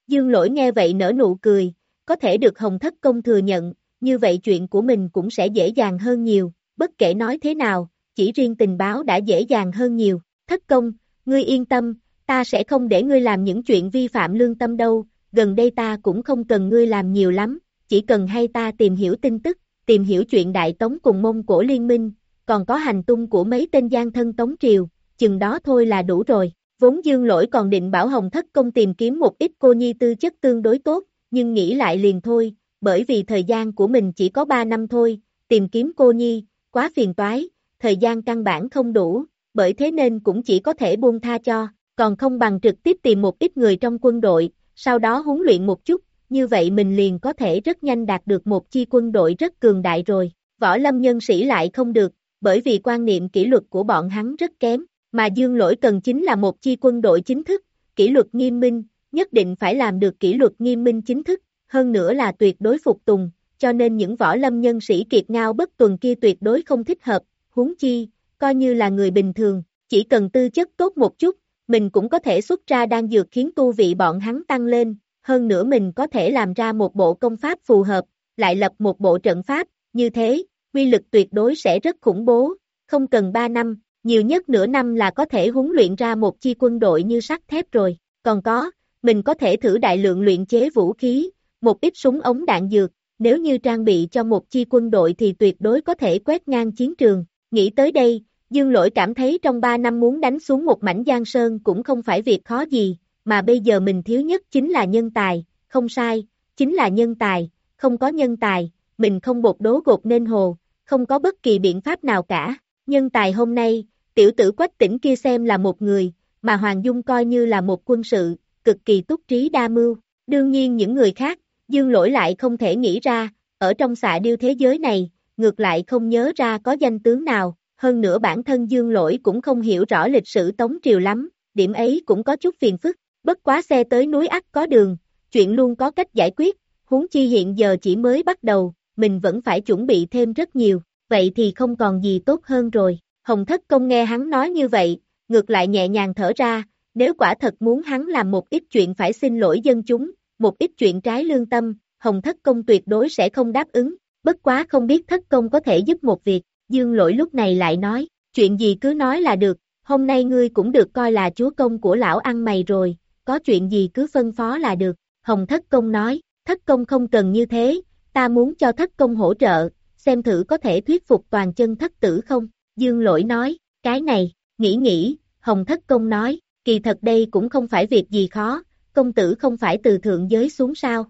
Dương lỗi nghe vậy nở nụ cười, có thể được Hồng Thất Công thừa nhận, như vậy chuyện của mình cũng sẽ dễ dàng hơn nhiều, bất kể nói thế nào, chỉ riêng tình báo đã dễ dàng hơn nhiều. Thất Công, ngươi yên tâm, ta sẽ không để ngươi làm những chuyện vi phạm lương tâm đâu, gần đây ta cũng không cần ngươi làm nhiều lắm, chỉ cần hay ta tìm hiểu tin tức, tìm hiểu chuyện Đại Tống cùng Mông Cổ Liên minh, còn có hành tung của mấy tên gian thân Tống Triều, chừng đó thôi là đủ rồi. Vốn dương lỗi còn định bảo Hồng Thất Công tìm kiếm một ít cô nhi tư chất tương đối tốt, nhưng nghĩ lại liền thôi, bởi vì thời gian của mình chỉ có 3 năm thôi, tìm kiếm cô nhi, quá phiền toái, thời gian căn bản không đủ, bởi thế nên cũng chỉ có thể buông tha cho, còn không bằng trực tiếp tìm một ít người trong quân đội, sau đó huấn luyện một chút, như vậy mình liền có thể rất nhanh đạt được một chi quân đội rất cường đại rồi. Võ lâm nhân sĩ lại không được, bởi vì quan niệm kỷ luật của bọn hắn rất kém, mà dương lỗi cần chính là một chi quân đội chính thức, kỷ luật nghiêm minh, nhất định phải làm được kỷ luật nghiêm minh chính thức, hơn nữa là tuyệt đối phục tùng, cho nên những võ lâm nhân sĩ kiệt ngao bất tuần kia tuyệt đối không thích hợp, huống chi, coi như là người bình thường, chỉ cần tư chất tốt một chút, mình cũng có thể xuất ra đang dược khiến tu vị bọn hắn tăng lên, hơn nữa mình có thể làm ra một bộ công pháp phù hợp, lại lập một bộ trận pháp, như thế, quy lực tuyệt đối sẽ rất khủng bố, không cần 3 năm, nhiều nhất nửa năm là có thể huấn luyện ra một chi quân đội như sắt thép rồi, còn có, mình có thể thử đại lượng luyện chế vũ khí, một ít súng ống đạn dược, nếu như trang bị cho một chi quân đội thì tuyệt đối có thể quét ngang chiến trường, nghĩ tới đây, Dương Lỗi cảm thấy trong 3 năm muốn đánh xuống một mảnh giang sơn cũng không phải việc khó gì, mà bây giờ mình thiếu nhất chính là nhân tài, không sai, chính là nhân tài, không có nhân tài, mình không bột đố gột nên hồ, không có bất kỳ biện pháp nào cả. Nhân tài hôm nay, tiểu tử quách tỉnh kia xem là một người, mà Hoàng Dung coi như là một quân sự, cực kỳ túc trí đa mưu. Đương nhiên những người khác, dương lỗi lại không thể nghĩ ra, ở trong xạ điêu thế giới này, ngược lại không nhớ ra có danh tướng nào, hơn nữa bản thân dương lỗi cũng không hiểu rõ lịch sử Tống Triều lắm, điểm ấy cũng có chút phiền phức, bất quá xe tới núi ắt có đường, chuyện luôn có cách giải quyết, huống chi hiện giờ chỉ mới bắt đầu, mình vẫn phải chuẩn bị thêm rất nhiều, vậy thì không còn gì tốt hơn rồi. Hồng Thất Công nghe hắn nói như vậy, ngược lại nhẹ nhàng thở ra, nếu quả thật muốn hắn làm một ít chuyện phải xin lỗi dân chúng, một ít chuyện trái lương tâm, Hồng Thất Công tuyệt đối sẽ không đáp ứng, bất quá không biết Thất Công có thể giúp một việc, Dương Lỗi lúc này lại nói, chuyện gì cứ nói là được, hôm nay ngươi cũng được coi là chúa công của lão ăn mày rồi, có chuyện gì cứ phân phó là được, Hồng Thất Công nói, Thất Công không cần như thế, ta muốn cho Thất Công hỗ trợ, xem thử có thể thuyết phục toàn chân thất tử không, Dương Lỗi nói, cái này, nghĩ nghĩ, Hồng Thất Công nói, kỳ thật đây cũng không phải việc gì khó, công tử không phải từ thượng giới xuống sao.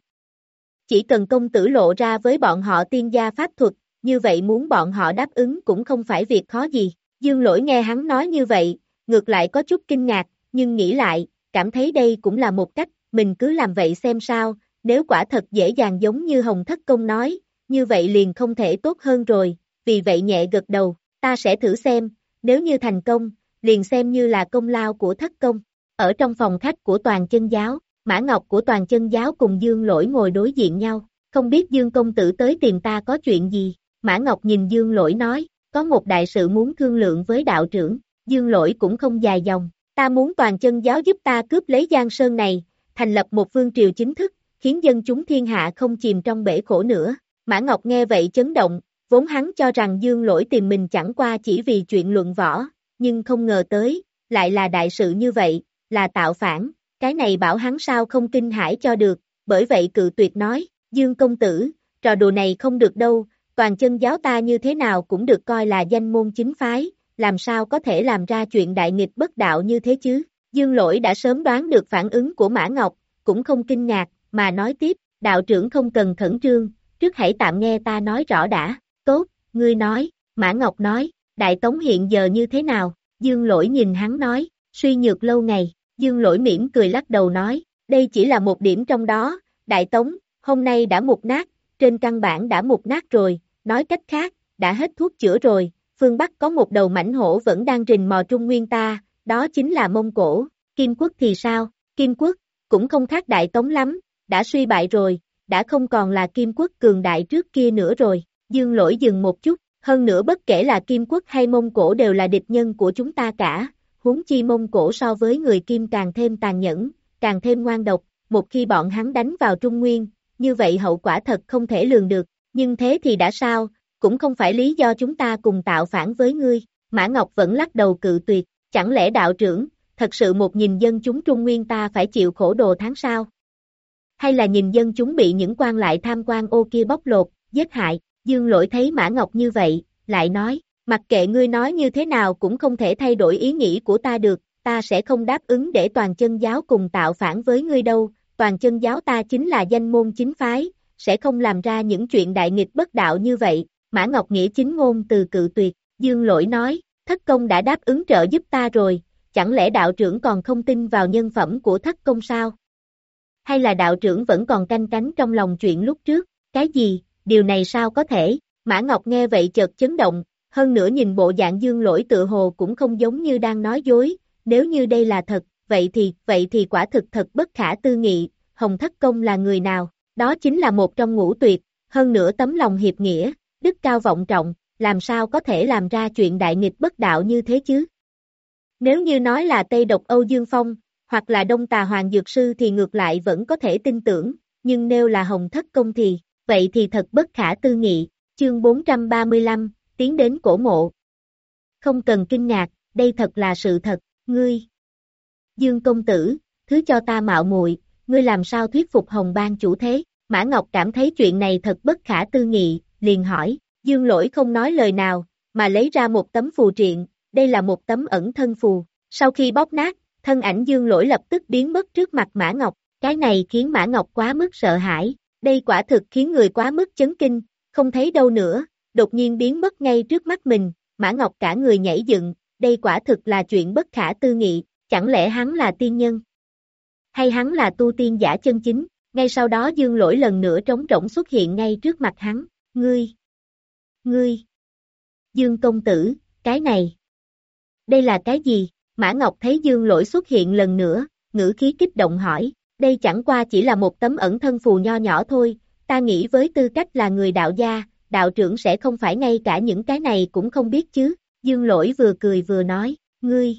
Chỉ cần công tử lộ ra với bọn họ tiên gia pháp thuật, như vậy muốn bọn họ đáp ứng cũng không phải việc khó gì. Dương lỗi nghe hắn nói như vậy, ngược lại có chút kinh ngạc, nhưng nghĩ lại, cảm thấy đây cũng là một cách, mình cứ làm vậy xem sao, nếu quả thật dễ dàng giống như Hồng Thất Công nói, như vậy liền không thể tốt hơn rồi, vì vậy nhẹ gật đầu, ta sẽ thử xem, nếu như thành công, liền xem như là công lao của Thất Công. Ở trong phòng khách của toàn chân giáo, Mã Ngọc của toàn chân giáo cùng Dương Lỗi ngồi đối diện nhau, không biết Dương Công Tử tới tìm ta có chuyện gì. Mã Ngọc nhìn Dương Lỗi nói, có một đại sự muốn thương lượng với đạo trưởng, Dương Lỗi cũng không dài dòng, ta muốn toàn chân giáo giúp ta cướp lấy Giang Sơn này, thành lập một vương triều chính thức, khiến dân chúng thiên hạ không chìm trong bể khổ nữa. Mã Ngọc nghe vậy chấn động, vốn hắn cho rằng Dương Lỗi tìm mình chẳng qua chỉ vì chuyện luận võ, nhưng không ngờ tới, lại là đại sự như vậy, là tạo phản, cái này bảo hắn sao không kinh hãi cho được, bởi vậy cự tuyệt nói, Dương công tử, trò đùa này không được đâu, toàn chân giáo ta như thế nào cũng được coi là danh môn chính phái, làm sao có thể làm ra chuyện đại nghịch bất đạo như thế chứ? Dương lỗi đã sớm đoán được phản ứng của Mã Ngọc, cũng không kinh ngạc, mà nói tiếp, đạo trưởng không cần khẩn trương, trước hãy tạm nghe ta nói rõ đã, tốt, ngươi nói, Mã Ngọc nói, đại tống hiện giờ như thế nào, Dương lỗi nhìn hắn nói, suy nhược lâu ngày, Dương lỗi mỉm cười lắc đầu nói, đây chỉ là một điểm trong đó, đại tống, hôm nay đã mục nát, trên căn bản đã mục nát rồi, nói cách khác, đã hết thuốc chữa rồi, phương Bắc có một đầu mảnh hổ vẫn đang rình mò Trung Nguyên ta, đó chính là Mông Cổ, Kim Quốc thì sao, Kim Quốc, cũng không khác đại tống lắm, đã suy bại rồi, đã không còn là Kim Quốc cường đại trước kia nữa rồi, dương lỗi dừng một chút, hơn nữa bất kể là Kim Quốc hay Mông Cổ đều là địch nhân của chúng ta cả, huống chi Mông Cổ so với người Kim càng thêm tàn nhẫn, càng thêm ngoan độc, một khi bọn hắn đánh vào Trung Nguyên, như vậy hậu quả thật không thể lường được, nhưng thế thì đã sao, cũng không phải lý do chúng ta cùng tạo phản với ngươi, Mã Ngọc vẫn lắc đầu cự tuyệt, chẳng lẽ đạo trưởng, thật sự một nhìn dân chúng Trung Nguyên ta phải chịu khổ đồ tháng sau? Hay là nhìn dân chúng bị những quan lại tham quan ô kia bóc lột, giết hại, dương lỗi thấy Mã Ngọc như vậy, lại nói, Mặc kệ ngươi nói như thế nào cũng không thể thay đổi ý nghĩ của ta được, ta sẽ không đáp ứng để toàn chân giáo cùng tạo phản với ngươi đâu, toàn chân giáo ta chính là danh môn chính phái, sẽ không làm ra những chuyện đại nghịch bất đạo như vậy, Mã Ngọc Nghĩa chính ngôn từ cự tuyệt, Dương Lỗi nói, thất công đã đáp ứng trợ giúp ta rồi, chẳng lẽ đạo trưởng còn không tin vào nhân phẩm của thất công sao? Hay là đạo trưởng vẫn còn canh cánh trong lòng chuyện lúc trước, cái gì, điều này sao có thể, Mã Ngọc nghe vậy chợt chấn động, hơn nữa nhìn bộ dạng dương lỗi tự hồ cũng không giống như đang nói dối, nếu như đây là thật, vậy thì, vậy thì quả thực thật bất khả tư nghị, Hồng Thất Công là người nào, đó chính là một trong ngũ tuyệt, hơn nữa tấm lòng hiệp nghĩa, đức cao vọng trọng, làm sao có thể làm ra chuyện đại nghịch bất đạo như thế chứ? Nếu như nói là Tây Độc Âu Dương Phong, hoặc là Đông Tà Hoàng Dược Sư thì ngược lại vẫn có thể tin tưởng, nhưng nếu là Hồng Thất Công thì, vậy thì thật bất khả tư nghị, chương 435, tiến đến cổ mộ. Không cần kinh ngạc, đây thật là sự thật, ngươi. Dương công tử, thứ cho ta mạo muội, ngươi làm sao thuyết phục Hồng Bang chủ thế? Mã Ngọc cảm thấy chuyện này thật bất khả tư nghị, liền hỏi, Dương lỗi không nói lời nào, mà lấy ra một tấm phù triện, đây là một tấm ẩn thân phù. Sau khi bóp nát, thân ảnh Dương lỗi lập tức biến mất trước mặt Mã Ngọc, cái này khiến Mã Ngọc quá mức sợ hãi, đây quả thực khiến người quá mức chấn kinh, không thấy đâu nữa, đột nhiên biến mất ngay trước mắt mình, Mã Ngọc cả người nhảy dựng, đây quả thực là chuyện bất khả tư nghị, chẳng lẽ hắn là tiên nhân? Hay hắn là tu tiên giả chân chính? Ngay sau đó dương lỗi lần nữa trống rỗng xuất hiện ngay trước mặt hắn, ngươi, ngươi, dương công tử, cái này, đây là cái gì? Mã Ngọc thấy dương lỗi xuất hiện lần nữa, ngữ khí kích động hỏi, đây chẳng qua chỉ là một tấm ẩn thân phù nho nhỏ thôi, ta nghĩ với tư cách là người đạo gia, đạo trưởng sẽ không phải ngay cả những cái này cũng không biết chứ, dương lỗi vừa cười vừa nói, ngươi.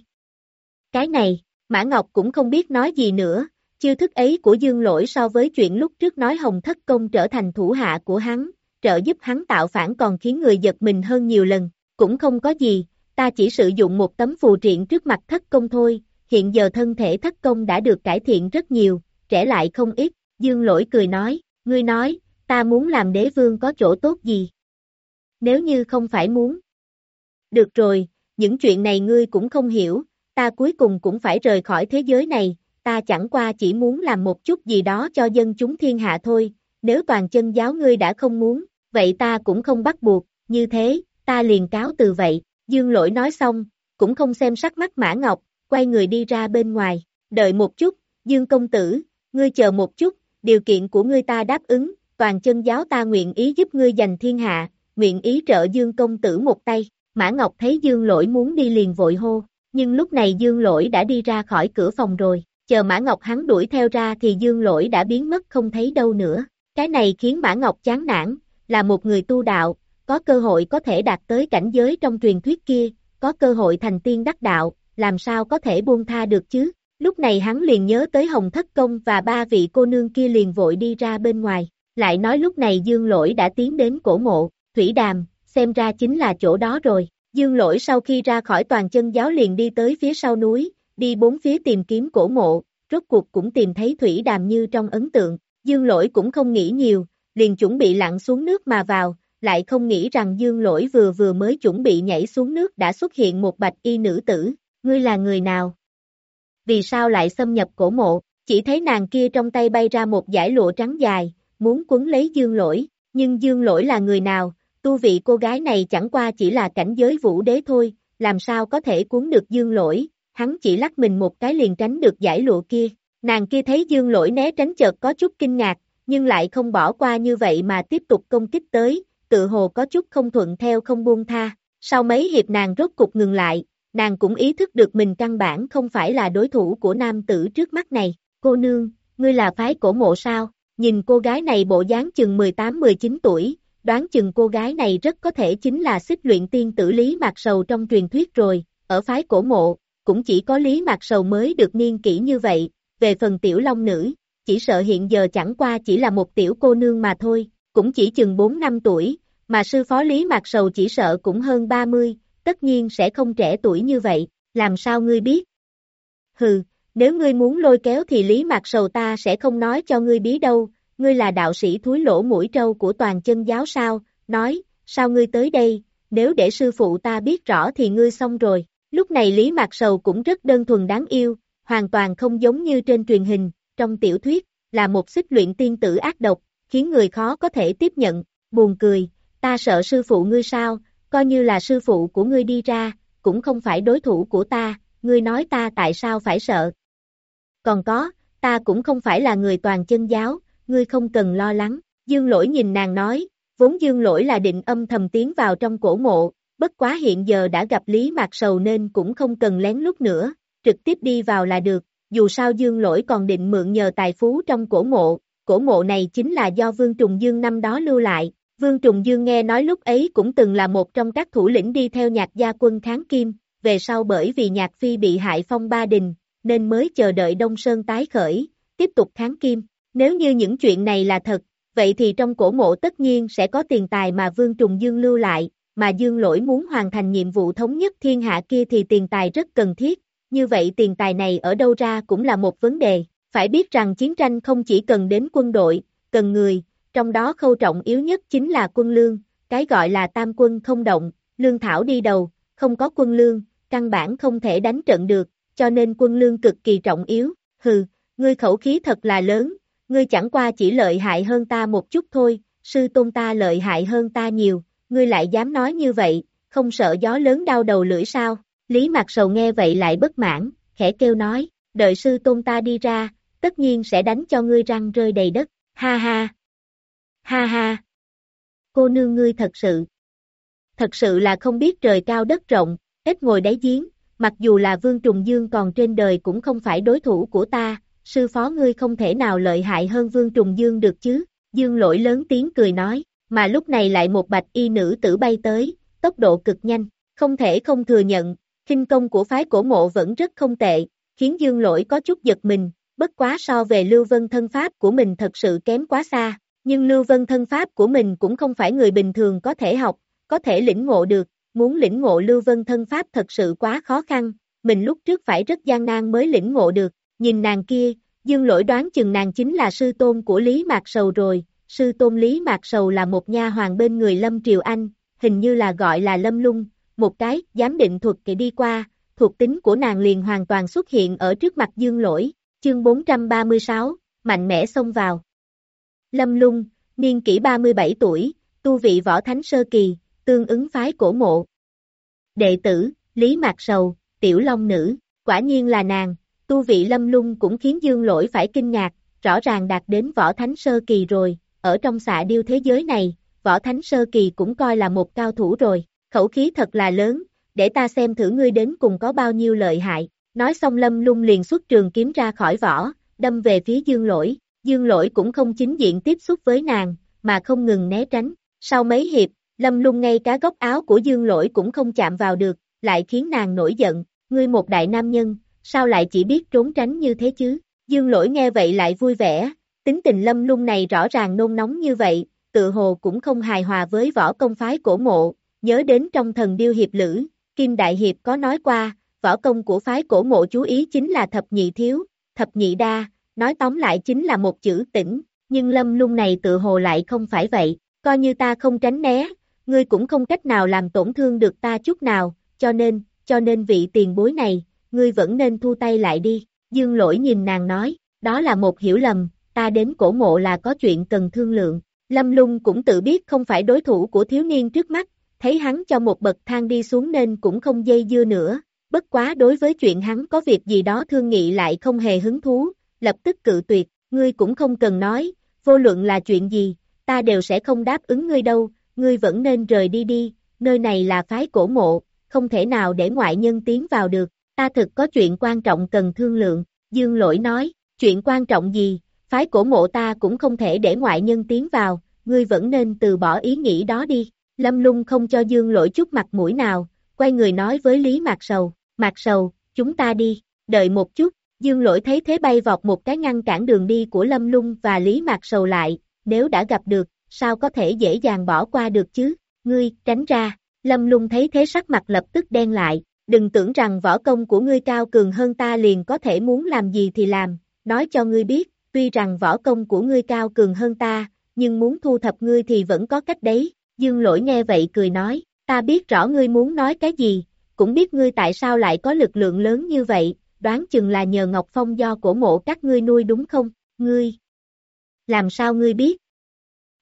Cái này, Mã Ngọc cũng không biết nói gì nữa, chiêu thức ấy của dương lỗi so với chuyện lúc trước nói Hồng Thất Công trở thành thủ hạ của hắn, trợ giúp hắn tạo phản còn khiến người giật mình hơn nhiều lần, cũng không có gì, ta chỉ sử dụng một tấm phù triện trước mặt Thất Công thôi, hiện giờ thân thể Thất Công đã được cải thiện rất nhiều, trẻ lại không ít, dương lỗi cười nói, ngươi nói, ta muốn làm đế vương có chỗ tốt gì? Nếu như không phải muốn. Được rồi, những chuyện này ngươi cũng không hiểu, ta cuối cùng cũng phải rời khỏi thế giới này, ta chẳng qua chỉ muốn làm một chút gì đó cho dân chúng thiên hạ thôi, nếu toàn chân giáo ngươi đã không muốn, vậy ta cũng không bắt buộc, như thế, ta liền cáo từ vậy, dương lỗi nói xong, cũng không xem sắc mắt Mã Ngọc, quay người đi ra bên ngoài, đợi một chút, dương công tử, ngươi chờ một chút, điều kiện của ngươi ta đáp ứng, toàn chân giáo ta nguyện ý giúp ngươi giành thiên hạ, nguyện ý trợ Dương công tử một tay. Mã Ngọc thấy Dương lỗi muốn đi liền vội hô, nhưng lúc này Dương lỗi đã đi ra khỏi cửa phòng rồi, chờ Mã Ngọc hắn đuổi theo ra thì Dương lỗi đã biến mất không thấy đâu nữa. Cái này khiến Mã Ngọc chán nản, là một người tu đạo, có cơ hội có thể đạt tới cảnh giới trong truyền thuyết kia, có cơ hội thành tiên đắc đạo, làm sao có thể buông tha được chứ? Lúc này hắn liền nhớ tới Hồng Thất Công và ba vị cô nương kia liền vội đi ra bên ngoài lại nói lúc này Dương Lỗi đã tiến đến cổ mộ, Thủy Đàm, xem ra chính là chỗ đó rồi. Dương Lỗi sau khi ra khỏi toàn chân giáo liền đi tới phía sau núi, đi bốn phía tìm kiếm cổ mộ, rốt cuộc cũng tìm thấy Thủy Đàm như trong ấn tượng. Dương Lỗi cũng không nghĩ nhiều, liền chuẩn bị lặn xuống nước mà vào, lại không nghĩ rằng Dương Lỗi vừa vừa mới chuẩn bị nhảy xuống nước đã xuất hiện một bạch y nữ tử, ngươi là người nào? Vì sao lại xâm nhập cổ mộ, chỉ thấy nàng kia trong tay bay ra một giải lụa trắng dài, muốn quấn lấy dương lỗi, nhưng dương lỗi là người nào, tu vị cô gái này chẳng qua chỉ là cảnh giới vũ đế thôi, làm sao có thể cuốn được dương lỗi, hắn chỉ lắc mình một cái liền tránh được giải lụa kia, nàng kia thấy dương lỗi né tránh chợt có chút kinh ngạc, nhưng lại không bỏ qua như vậy mà tiếp tục công kích tới, tự hồ có chút không thuận theo không buông tha, sau mấy hiệp nàng rốt cục ngừng lại, nàng cũng ý thức được mình căn bản không phải là đối thủ của nam tử trước mắt này, cô nương, ngươi là phái cổ mộ sao? Nhìn cô gái này bộ dáng chừng 18-19 tuổi, đoán chừng cô gái này rất có thể chính là xích luyện tiên tử Lý Mạc Sầu trong truyền thuyết rồi, ở phái cổ mộ, cũng chỉ có Lý Mạc Sầu mới được niên kỹ như vậy, về phần tiểu long nữ, chỉ sợ hiện giờ chẳng qua chỉ là một tiểu cô nương mà thôi, cũng chỉ chừng 4 năm tuổi, mà sư phó Lý Mạc Sầu chỉ sợ cũng hơn 30, tất nhiên sẽ không trẻ tuổi như vậy, làm sao ngươi biết? Hừ, nếu ngươi muốn lôi kéo thì lý Mạc sầu ta sẽ không nói cho ngươi bí đâu, ngươi là đạo sĩ thúi lỗ mũi trâu của toàn chân giáo sao, nói, sao ngươi tới đây, nếu để sư phụ ta biết rõ thì ngươi xong rồi. Lúc này Lý Mạc Sầu cũng rất đơn thuần đáng yêu, hoàn toàn không giống như trên truyền hình, trong tiểu thuyết, là một xích luyện tiên tử ác độc, khiến người khó có thể tiếp nhận, buồn cười, ta sợ sư phụ ngươi sao, coi như là sư phụ của ngươi đi ra, cũng không phải đối thủ của ta, ngươi nói ta tại sao phải sợ. Còn có, ta cũng không phải là người toàn chân giáo, ngươi không cần lo lắng, dương lỗi nhìn nàng nói, vốn dương lỗi là định âm thầm tiến vào trong cổ mộ, bất quá hiện giờ đã gặp Lý Mạc Sầu nên cũng không cần lén lút nữa, trực tiếp đi vào là được, dù sao dương lỗi còn định mượn nhờ tài phú trong cổ mộ, cổ mộ này chính là do Vương Trùng Dương năm đó lưu lại, Vương Trùng Dương nghe nói lúc ấy cũng từng là một trong các thủ lĩnh đi theo nhạc gia quân kháng kim, về sau bởi vì nhạc phi bị hại phong ba đình, nên mới chờ đợi Đông Sơn tái khởi, tiếp tục kháng kim. Nếu như những chuyện này là thật, vậy thì trong cổ mộ tất nhiên sẽ có tiền tài mà Vương Trùng Dương lưu lại, mà Dương Lỗi muốn hoàn thành nhiệm vụ thống nhất thiên hạ kia thì tiền tài rất cần thiết, như vậy tiền tài này ở đâu ra cũng là một vấn đề, phải biết rằng chiến tranh không chỉ cần đến quân đội, cần người, trong đó khâu trọng yếu nhất chính là quân lương, cái gọi là tam quân không động, lương thảo đi đầu, không có quân lương, căn bản không thể đánh trận được, cho nên quân lương cực kỳ trọng yếu, hừ, ngươi khẩu khí thật là lớn, ngươi chẳng qua chỉ lợi hại hơn ta một chút thôi, sư tôn ta lợi hại hơn ta nhiều, ngươi lại dám nói như vậy, không sợ gió lớn đau đầu lưỡi sao, Lý Mạc Sầu nghe vậy lại bất mãn, khẽ kêu nói, đợi sư tôn ta đi ra, tất nhiên sẽ đánh cho ngươi răng rơi đầy đất, ha ha, ha ha, cô nương ngươi thật sự, thật sự là không biết trời cao đất rộng, ít ngồi đáy giếng, mặc dù là Vương Trùng Dương còn trên đời cũng không phải đối thủ của ta, sư phó ngươi không thể nào lợi hại hơn Vương Trùng Dương được chứ, Dương lỗi lớn tiếng cười nói, mà lúc này lại một bạch y nữ tử bay tới, tốc độ cực nhanh, không thể không thừa nhận, kinh công của phái cổ mộ vẫn rất không tệ, khiến Dương lỗi có chút giật mình, bất quá so về Lưu Vân thân pháp của mình thật sự kém quá xa, nhưng Lưu Vân thân pháp của mình cũng không phải người bình thường có thể học, có thể lĩnh ngộ được, muốn lĩnh ngộ Lưu Vân thân pháp thật sự quá khó khăn, mình lúc trước phải rất gian nan mới lĩnh ngộ được, nhìn nàng kia, dương lỗi đoán chừng nàng chính là sư tôn của Lý Mạc Sầu rồi, sư tôn Lý Mạc Sầu là một nha hoàng bên người Lâm Triều Anh, hình như là gọi là Lâm Lung, một cái, giám định thuật kỳ đi qua, thuộc tính của nàng liền hoàn toàn xuất hiện ở trước mặt dương lỗi, chương 436, mạnh mẽ xông vào. Lâm Lung, niên kỷ 37 tuổi, tu vị võ thánh sơ kỳ, tương ứng phái cổ mộ. Đệ tử, Lý Mạc Sầu, Tiểu Long Nữ, quả nhiên là nàng, tu vị lâm lung cũng khiến dương lỗi phải kinh ngạc, rõ ràng đạt đến võ thánh sơ kỳ rồi, ở trong xạ điêu thế giới này, võ thánh sơ kỳ cũng coi là một cao thủ rồi, khẩu khí thật là lớn, để ta xem thử ngươi đến cùng có bao nhiêu lợi hại, nói xong lâm lung liền xuất trường kiếm ra khỏi vỏ, đâm về phía dương lỗi, dương lỗi cũng không chính diện tiếp xúc với nàng, mà không ngừng né tránh, sau mấy hiệp, Lâm lung ngay cá góc áo của dương lỗi cũng không chạm vào được, lại khiến nàng nổi giận, ngươi một đại nam nhân, sao lại chỉ biết trốn tránh như thế chứ? Dương lỗi nghe vậy lại vui vẻ, tính tình lâm lung này rõ ràng nôn nóng như vậy, tự hồ cũng không hài hòa với võ công phái cổ mộ, nhớ đến trong thần điêu hiệp lữ, Kim Đại Hiệp có nói qua, võ công của phái cổ mộ chú ý chính là thập nhị thiếu, thập nhị đa, nói tóm lại chính là một chữ tỉnh, nhưng lâm lung này tự hồ lại không phải vậy, coi như ta không tránh né, ngươi cũng không cách nào làm tổn thương được ta chút nào, cho nên, cho nên vị tiền bối này, ngươi vẫn nên thu tay lại đi, dương lỗi nhìn nàng nói, đó là một hiểu lầm, ta đến cổ mộ là có chuyện cần thương lượng, Lâm Lung cũng tự biết không phải đối thủ của thiếu niên trước mắt, thấy hắn cho một bậc thang đi xuống nên cũng không dây dưa nữa, bất quá đối với chuyện hắn có việc gì đó thương nghị lại không hề hứng thú, lập tức cự tuyệt, ngươi cũng không cần nói, vô luận là chuyện gì, ta đều sẽ không đáp ứng ngươi đâu, ngươi vẫn nên rời đi đi, nơi này là phái cổ mộ, không thể nào để ngoại nhân tiến vào được, ta thực có chuyện quan trọng cần thương lượng, dương lỗi nói, chuyện quan trọng gì, phái cổ mộ ta cũng không thể để ngoại nhân tiến vào, ngươi vẫn nên từ bỏ ý nghĩ đó đi, lâm lung không cho dương lỗi chút mặt mũi nào, quay người nói với Lý Mạc Sầu, Mạc Sầu, chúng ta đi, đợi một chút, dương lỗi thấy thế bay vọt một cái ngăn cản đường đi của lâm lung và Lý Mạc Sầu lại, nếu đã gặp được, sao có thể dễ dàng bỏ qua được chứ, ngươi, tránh ra, lâm lung thấy thế sắc mặt lập tức đen lại, đừng tưởng rằng võ công của ngươi cao cường hơn ta liền có thể muốn làm gì thì làm, nói cho ngươi biết, tuy rằng võ công của ngươi cao cường hơn ta, nhưng muốn thu thập ngươi thì vẫn có cách đấy, dương lỗi nghe vậy cười nói, ta biết rõ ngươi muốn nói cái gì, cũng biết ngươi tại sao lại có lực lượng lớn như vậy, đoán chừng là nhờ Ngọc Phong do cổ mộ các ngươi nuôi đúng không, ngươi? Làm sao ngươi biết?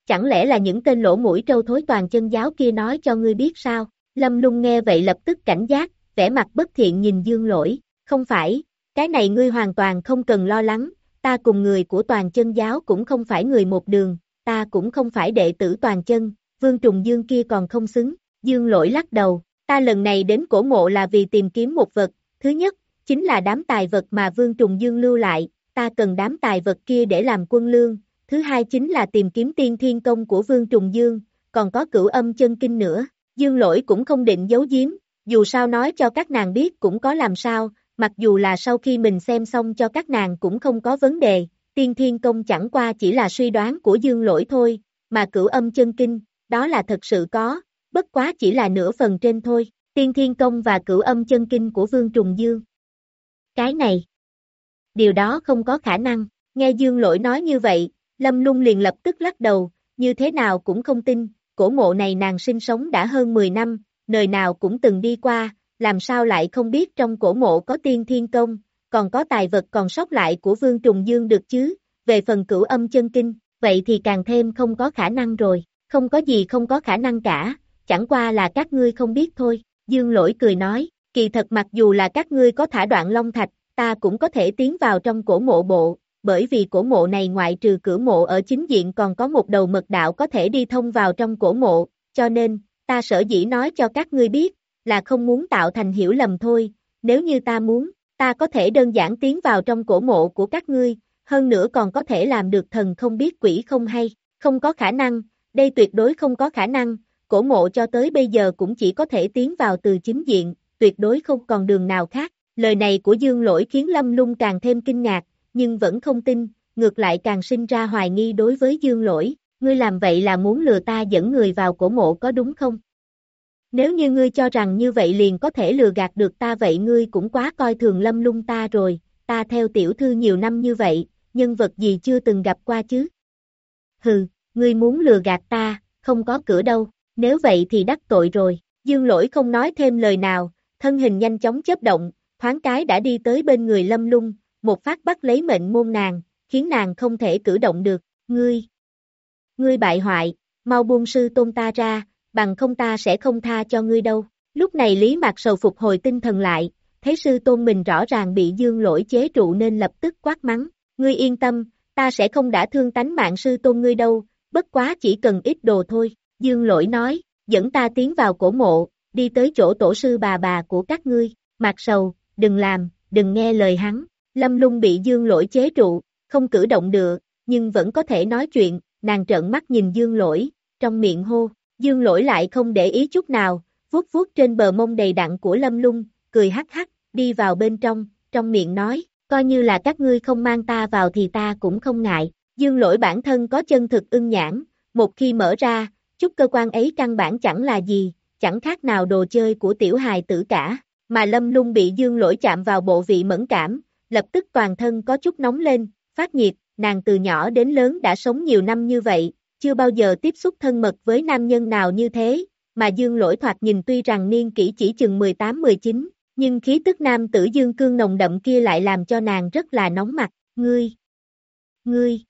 Chẳng lẽ là những tên lỗ mũi trâu thối toàn chân giáo kia nói cho ngươi biết sao? Lâm lung nghe vậy lập tức cảnh giác, vẻ mặt bất thiện nhìn dương lỗi, không phải, cái này ngươi hoàn toàn không cần lo lắng, ta cùng người của toàn chân giáo cũng không phải người một đường, ta cũng không phải đệ tử toàn chân, vương trùng dương kia còn không xứng, dương lỗi lắc đầu, ta lần này đến cổ mộ là vì tìm kiếm một vật, thứ nhất, chính là đám tài vật mà vương trùng dương lưu lại, ta cần đám tài vật kia để làm quân lương, thứ hai chính là tìm kiếm tiên thiên công của vương trùng dương, còn có cửu âm chân kinh nữa, dương lỗi cũng không định giấu giếm, dù sao nói cho các nàng biết cũng có làm sao, mặc dù là sau khi mình xem xong cho các nàng cũng không có vấn đề, tiên thiên công chẳng qua chỉ là suy đoán của dương lỗi thôi, mà cửu âm chân kinh, đó là thật sự có, bất quá chỉ là nửa phần trên thôi, tiên thiên công và cửu âm chân kinh của Vương Trùng Dương. Cái này, điều đó không có khả năng, nghe dương lỗi nói như vậy, Lâm Lung liền lập tức lắc đầu, như thế nào cũng không tin, cổ mộ này nàng sinh sống đã hơn 10 năm, nơi nào cũng từng đi qua, làm sao lại không biết trong cổ mộ có tiên thiên công, còn có tài vật còn sót lại của Vương Trùng Dương được chứ, về phần cửu âm chân kinh, vậy thì càng thêm không có khả năng rồi, không có gì không có khả năng cả, chẳng qua là các ngươi không biết thôi, Dương lỗi cười nói, kỳ thật mặc dù là các ngươi có thả đoạn long thạch, ta cũng có thể tiến vào trong cổ mộ bộ, bởi vì cổ mộ này ngoại trừ cửa mộ ở chính diện còn có một đầu mật đạo có thể đi thông vào trong cổ mộ, cho nên, ta sở dĩ nói cho các ngươi biết, là không muốn tạo thành hiểu lầm thôi, nếu như ta muốn, ta có thể đơn giản tiến vào trong cổ mộ của các ngươi, hơn nữa còn có thể làm được thần không biết quỷ không hay, không có khả năng, đây tuyệt đối không có khả năng, cổ mộ cho tới bây giờ cũng chỉ có thể tiến vào từ chính diện, tuyệt đối không còn đường nào khác. Lời này của Dương Lỗi khiến Lâm Lung càng thêm kinh ngạc, nhưng vẫn không tin, ngược lại càng sinh ra hoài nghi đối với Dương Lỗi, ngươi làm vậy là muốn lừa ta dẫn người vào cổ mộ có đúng không? Nếu như ngươi cho rằng như vậy liền có thể lừa gạt được ta vậy ngươi cũng quá coi thường Lâm Lung ta rồi, ta theo tiểu thư nhiều năm như vậy, nhân vật gì chưa từng gặp qua chứ? Hừ, ngươi muốn lừa gạt ta, không có cửa đâu, nếu vậy thì đắc tội rồi, dương lỗi không nói thêm lời nào, thân hình nhanh chóng chấp động, thoáng cái đã đi tới bên người lâm lung, một phát bắt lấy mệnh môn nàng, khiến nàng không thể cử động được, ngươi, ngươi bại hoại, mau buông sư tôn ta ra, bằng không ta sẽ không tha cho ngươi đâu, lúc này Lý Mạc Sầu phục hồi tinh thần lại, thấy sư tôn mình rõ ràng bị dương lỗi chế trụ nên lập tức quát mắng, ngươi yên tâm, ta sẽ không đã thương tánh mạng sư tôn ngươi đâu, bất quá chỉ cần ít đồ thôi, dương lỗi nói, dẫn ta tiến vào cổ mộ, đi tới chỗ tổ sư bà bà của các ngươi, mạc sầu, đừng làm, đừng nghe lời hắn, lâm lung bị dương lỗi chế trụ, không cử động được, nhưng vẫn có thể nói chuyện, nàng trợn mắt nhìn dương lỗi, trong miệng hô, dương lỗi lại không để ý chút nào, vuốt vuốt trên bờ mông đầy đặn của lâm lung, cười hắc hắc, đi vào bên trong, trong miệng nói, coi như là các ngươi không mang ta vào thì ta cũng không ngại, dương lỗi bản thân có chân thực ưng nhãn, một khi mở ra, chút cơ quan ấy căn bản chẳng là gì, chẳng khác nào đồ chơi của tiểu hài tử cả, mà lâm lung bị dương lỗi chạm vào bộ vị mẫn cảm, lập tức toàn thân có chút nóng lên, phát nhiệt, nàng từ nhỏ đến lớn đã sống nhiều năm như vậy, chưa bao giờ tiếp xúc thân mật với nam nhân nào như thế, mà dương lỗi thoạt nhìn tuy rằng niên kỷ chỉ chừng 18-19, nhưng khí tức nam tử dương cương nồng đậm kia lại làm cho nàng rất là nóng mặt, ngươi, ngươi,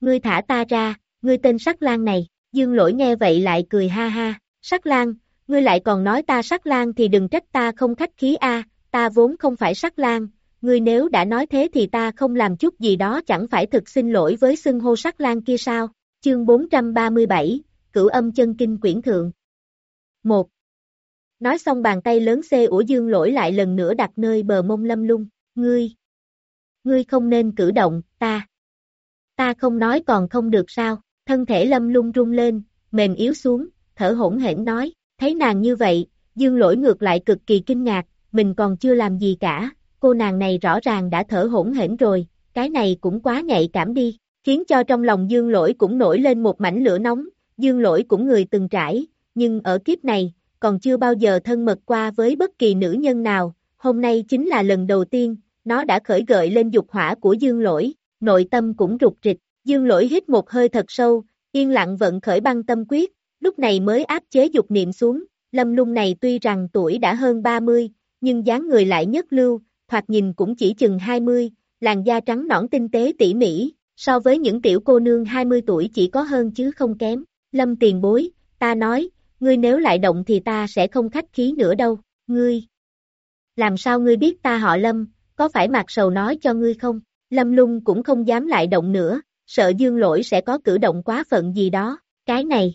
ngươi thả ta ra, ngươi tên sắc lan này, dương lỗi nghe vậy lại cười ha ha, sắc lan, ngươi lại còn nói ta sắc lan thì đừng trách ta không khách khí a ta vốn không phải sắc lan, ngươi nếu đã nói thế thì ta không làm chút gì đó chẳng phải thực xin lỗi với xưng hô sắc lan kia sao, chương 437, cửu âm chân kinh quyển thượng. 1. Nói xong bàn tay lớn xê ủa dương lỗi lại lần nữa đặt nơi bờ mông lâm lung, ngươi, ngươi không nên cử động, ta, ta không nói còn không được sao, thân thể lâm lung rung lên, mềm yếu xuống, thở hỗn hển nói, thấy nàng như vậy, dương lỗi ngược lại cực kỳ kinh ngạc, mình còn chưa làm gì cả, cô nàng này rõ ràng đã thở hỗn hển rồi, cái này cũng quá nhạy cảm đi, khiến cho trong lòng dương lỗi cũng nổi lên một mảnh lửa nóng, dương lỗi cũng người từng trải, nhưng ở kiếp này, còn chưa bao giờ thân mật qua với bất kỳ nữ nhân nào, hôm nay chính là lần đầu tiên, nó đã khởi gợi lên dục hỏa của dương lỗi, nội tâm cũng rụt rịch, dương lỗi hít một hơi thật sâu, yên lặng vận khởi băng tâm quyết, lúc này mới áp chế dục niệm xuống, lâm lung này tuy rằng tuổi đã hơn 30, nhưng dáng người lại nhất lưu, thoạt nhìn cũng chỉ chừng 20, làn da trắng nõn tinh tế tỉ mỉ, so với những tiểu cô nương 20 tuổi chỉ có hơn chứ không kém. Lâm tiền bối, ta nói, ngươi nếu lại động thì ta sẽ không khách khí nữa đâu, ngươi. Làm sao ngươi biết ta họ Lâm, có phải mặt sầu nói cho ngươi không? Lâm lung cũng không dám lại động nữa, sợ dương lỗi sẽ có cử động quá phận gì đó, cái này.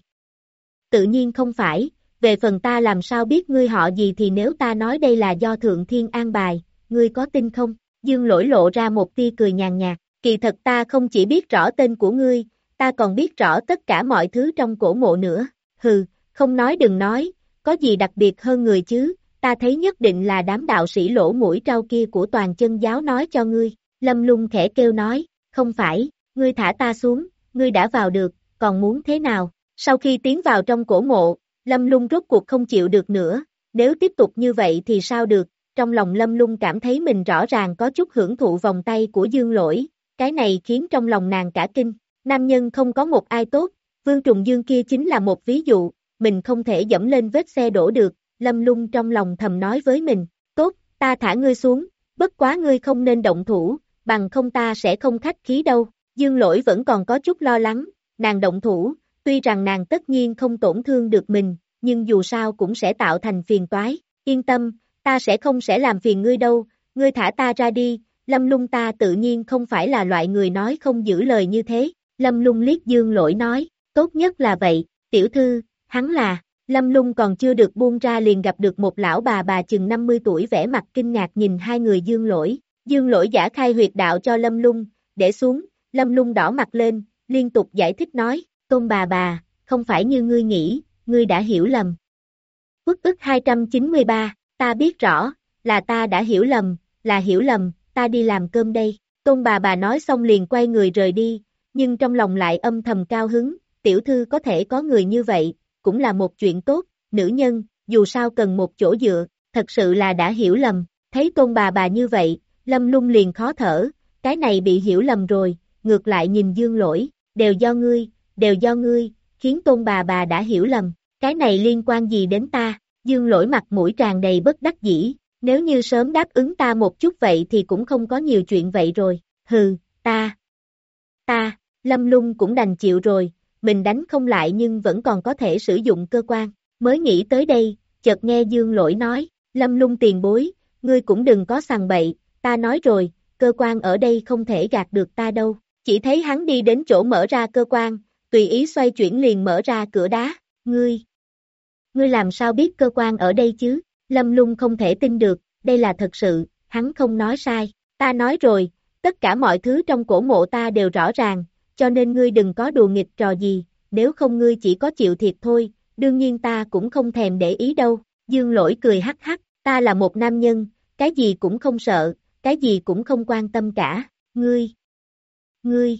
Tự nhiên không phải, về phần ta làm sao biết ngươi họ gì thì nếu ta nói đây là do Thượng Thiên an bài, ngươi có tin không? Dương lỗi lộ ra một tia cười nhàn nhạt, kỳ thật ta không chỉ biết rõ tên của ngươi, ta còn biết rõ tất cả mọi thứ trong cổ mộ nữa, hừ, không nói đừng nói, có gì đặc biệt hơn người chứ, ta thấy nhất định là đám đạo sĩ lỗ mũi trao kia của toàn chân giáo nói cho ngươi, lâm lung khẽ kêu nói, không phải, ngươi thả ta xuống, ngươi đã vào được, còn muốn thế nào, sau khi tiến vào trong cổ mộ, lâm lung rốt cuộc không chịu được nữa, nếu tiếp tục như vậy thì sao được, trong lòng lâm lung cảm thấy mình rõ ràng có chút hưởng thụ vòng tay của dương lỗi, cái này khiến trong lòng nàng cả kinh, nam nhân không có một ai tốt, vương trùng dương kia chính là một ví dụ, mình không thể dẫm lên vết xe đổ được, lâm lung trong lòng thầm nói với mình, tốt, ta thả ngươi xuống, bất quá ngươi không nên động thủ, bằng không ta sẽ không khách khí đâu, dương lỗi vẫn còn có chút lo lắng, nàng động thủ, tuy rằng nàng tất nhiên không tổn thương được mình, nhưng dù sao cũng sẽ tạo thành phiền toái, yên tâm, ta sẽ không sẽ làm phiền ngươi đâu, ngươi thả ta ra đi, lâm lung ta tự nhiên không phải là loại người nói không giữ lời như thế, lâm lung liếc dương lỗi nói, tốt nhất là vậy, tiểu thư, hắn là, lâm lung còn chưa được buông ra liền gặp được một lão bà bà chừng 50 tuổi vẻ mặt kinh ngạc nhìn hai người dương lỗi, dương lỗi giả khai huyệt đạo cho lâm lung, để xuống, lâm lung đỏ mặt lên, liên tục giải thích nói, tôn bà bà, không phải như ngươi nghĩ, ngươi đã hiểu lầm. Quốc ức 293, ta biết rõ, là ta đã hiểu lầm, là hiểu lầm, ta đi làm cơm đây. Tôn bà bà nói xong liền quay người rời đi, nhưng trong lòng lại âm thầm cao hứng, tiểu thư có thể có người như vậy, cũng là một chuyện tốt, nữ nhân, dù sao cần một chỗ dựa, thật sự là đã hiểu lầm, thấy tôn bà bà như vậy, lâm lung liền khó thở, cái này bị hiểu lầm rồi, ngược lại nhìn dương lỗi, đều do ngươi, đều do ngươi, khiến tôn bà bà đã hiểu lầm, cái này liên quan gì đến ta, dương lỗi mặt mũi tràn đầy bất đắc dĩ, nếu như sớm đáp ứng ta một chút vậy thì cũng không có nhiều chuyện vậy rồi, hừ, ta, ta, lâm lung cũng đành chịu rồi, mình đánh không lại nhưng vẫn còn có thể sử dụng cơ quan, mới nghĩ tới đây, chợt nghe dương lỗi nói, lâm lung tiền bối, ngươi cũng đừng có sàng bậy, ta nói rồi, cơ quan ở đây không thể gạt được ta đâu, chỉ thấy hắn đi đến chỗ mở ra cơ quan, tùy ý xoay chuyển liền mở ra cửa đá, ngươi, ngươi làm sao biết cơ quan ở đây chứ, lâm lung không thể tin được, đây là thật sự, hắn không nói sai, ta nói rồi, tất cả mọi thứ trong cổ mộ ta đều rõ ràng, cho nên ngươi đừng có đùa nghịch trò gì, nếu không ngươi chỉ có chịu thiệt thôi, đương nhiên ta cũng không thèm để ý đâu, dương lỗi cười hắc hắc, ta là một nam nhân, cái gì cũng không sợ, cái gì cũng không quan tâm cả, ngươi, ngươi,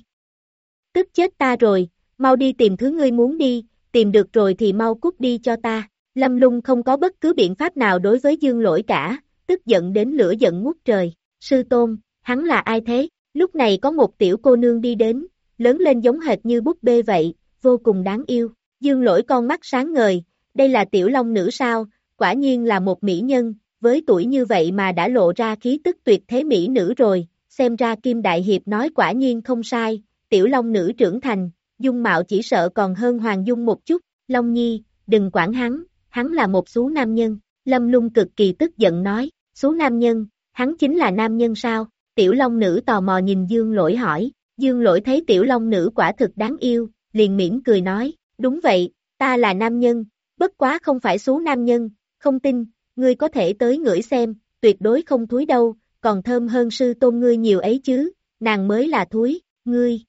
tức chết ta rồi, mau đi tìm thứ ngươi muốn đi, tìm được rồi thì mau cút đi cho ta, lâm lung không có bất cứ biện pháp nào đối với dương lỗi cả, tức giận đến lửa giận ngút trời, sư tôn, hắn là ai thế, lúc này có một tiểu cô nương đi đến, lớn lên giống hệt như búp bê vậy, vô cùng đáng yêu, dương lỗi con mắt sáng ngời, đây là tiểu long nữ sao, quả nhiên là một mỹ nhân, với tuổi như vậy mà đã lộ ra khí tức tuyệt thế mỹ nữ rồi, xem ra Kim Đại Hiệp nói quả nhiên không sai, tiểu long nữ trưởng thành, dung mạo chỉ sợ còn hơn Hoàng Dung một chút, Long Nhi, đừng quản hắn, hắn là một số nam nhân, Lâm Lung cực kỳ tức giận nói, số nam nhân, hắn chính là nam nhân sao, tiểu long nữ tò mò nhìn Dương lỗi hỏi, Dương lỗi thấy tiểu long nữ quả thực đáng yêu, liền mỉm cười nói, đúng vậy, ta là nam nhân, bất quá không phải số nam nhân, không tin, ngươi có thể tới ngửi xem, tuyệt đối không thúi đâu, còn thơm hơn sư tôn ngươi nhiều ấy chứ, nàng mới là thúi, ngươi,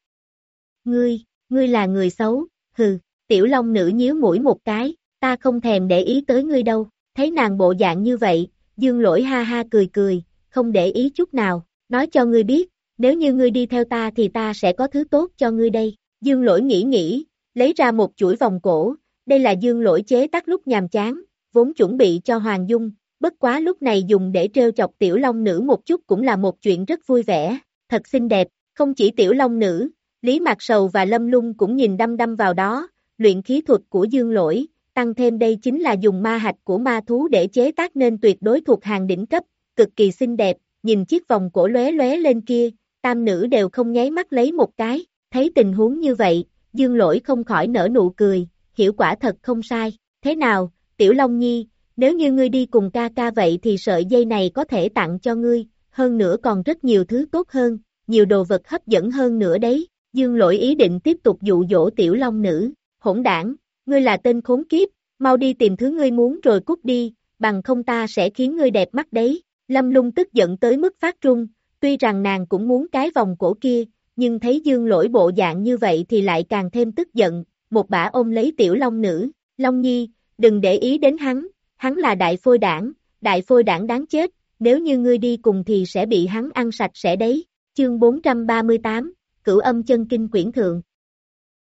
ngươi, ngươi là người xấu, hừ, tiểu long nữ nhíu mũi một cái, ta không thèm để ý tới ngươi đâu, thấy nàng bộ dạng như vậy, dương lỗi ha ha cười cười, không để ý chút nào, nói cho ngươi biết, nếu như ngươi đi theo ta thì ta sẽ có thứ tốt cho ngươi đây, dương lỗi nghĩ nghĩ, lấy ra một chuỗi vòng cổ, đây là dương lỗi chế tắt lúc nhàm chán, vốn chuẩn bị cho Hoàng Dung, bất quá lúc này dùng để trêu chọc tiểu long nữ một chút cũng là một chuyện rất vui vẻ, thật xinh đẹp, không chỉ tiểu long nữ, Lý Mạc Sầu và Lâm Lung cũng nhìn đăm đăm vào đó, luyện khí thuật của dương lỗi, tăng thêm đây chính là dùng ma hạch của ma thú để chế tác nên tuyệt đối thuộc hàng đỉnh cấp, cực kỳ xinh đẹp, nhìn chiếc vòng cổ lóe lóe lên kia, tam nữ đều không nháy mắt lấy một cái, thấy tình huống như vậy, dương lỗi không khỏi nở nụ cười, hiểu quả thật không sai, thế nào, tiểu Long Nhi, nếu như ngươi đi cùng ca ca vậy thì sợi dây này có thể tặng cho ngươi, hơn nữa còn rất nhiều thứ tốt hơn, nhiều đồ vật hấp dẫn hơn nữa đấy, dương lỗi ý định tiếp tục dụ dỗ tiểu long nữ, hỗn đảng, ngươi là tên khốn kiếp, mau đi tìm thứ ngươi muốn rồi cút đi, bằng không ta sẽ khiến ngươi đẹp mắt đấy, lâm lung tức giận tới mức phát trung, tuy rằng nàng cũng muốn cái vòng cổ kia, nhưng thấy dương lỗi bộ dạng như vậy thì lại càng thêm tức giận, một bả ôm lấy tiểu long nữ, long nhi, đừng để ý đến hắn, hắn là đại phôi đảng, đại phôi đảng đáng chết, nếu như ngươi đi cùng thì sẽ bị hắn ăn sạch sẽ đấy. Chương 438, Cửu âm chân kinh quyển thượng.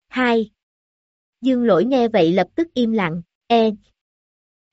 2. Dương lỗi nghe vậy lập tức im lặng, e.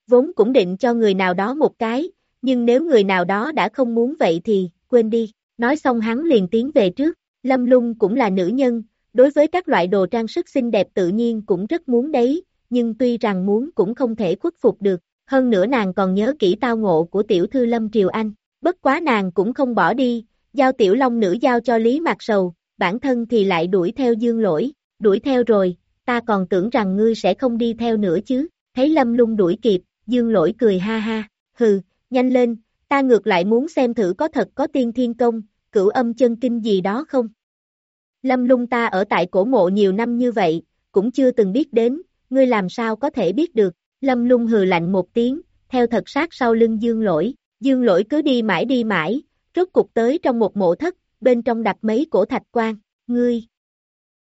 Vốn cũng định cho người nào đó một cái, nhưng nếu người nào đó đã không muốn vậy thì, quên đi, nói xong hắn liền tiến về trước, Lâm Lung cũng là nữ nhân, đối với các loại đồ trang sức xinh đẹp tự nhiên cũng rất muốn đấy, nhưng tuy rằng muốn cũng không thể khuất phục được, hơn nữa nàng còn nhớ kỹ tao ngộ của tiểu thư Lâm Triều Anh, bất quá nàng cũng không bỏ đi, giao tiểu long nữ giao cho Lý Mạc Sầu, bản thân thì lại đuổi theo dương lỗi, đuổi theo rồi, ta còn tưởng rằng ngươi sẽ không đi theo nữa chứ, thấy Lâm lung đuổi kịp, dương lỗi cười ha ha, hừ, nhanh lên, ta ngược lại muốn xem thử có thật có tiên thiên công, cửu âm chân kinh gì đó không. Lâm lung ta ở tại cổ mộ nhiều năm như vậy, cũng chưa từng biết đến, ngươi làm sao có thể biết được, Lâm lung hừ lạnh một tiếng, theo thật sát sau lưng dương lỗi, dương lỗi cứ đi mãi đi mãi, rốt cục tới trong một mộ thất, bên trong đặt mấy cổ thạch quan, ngươi,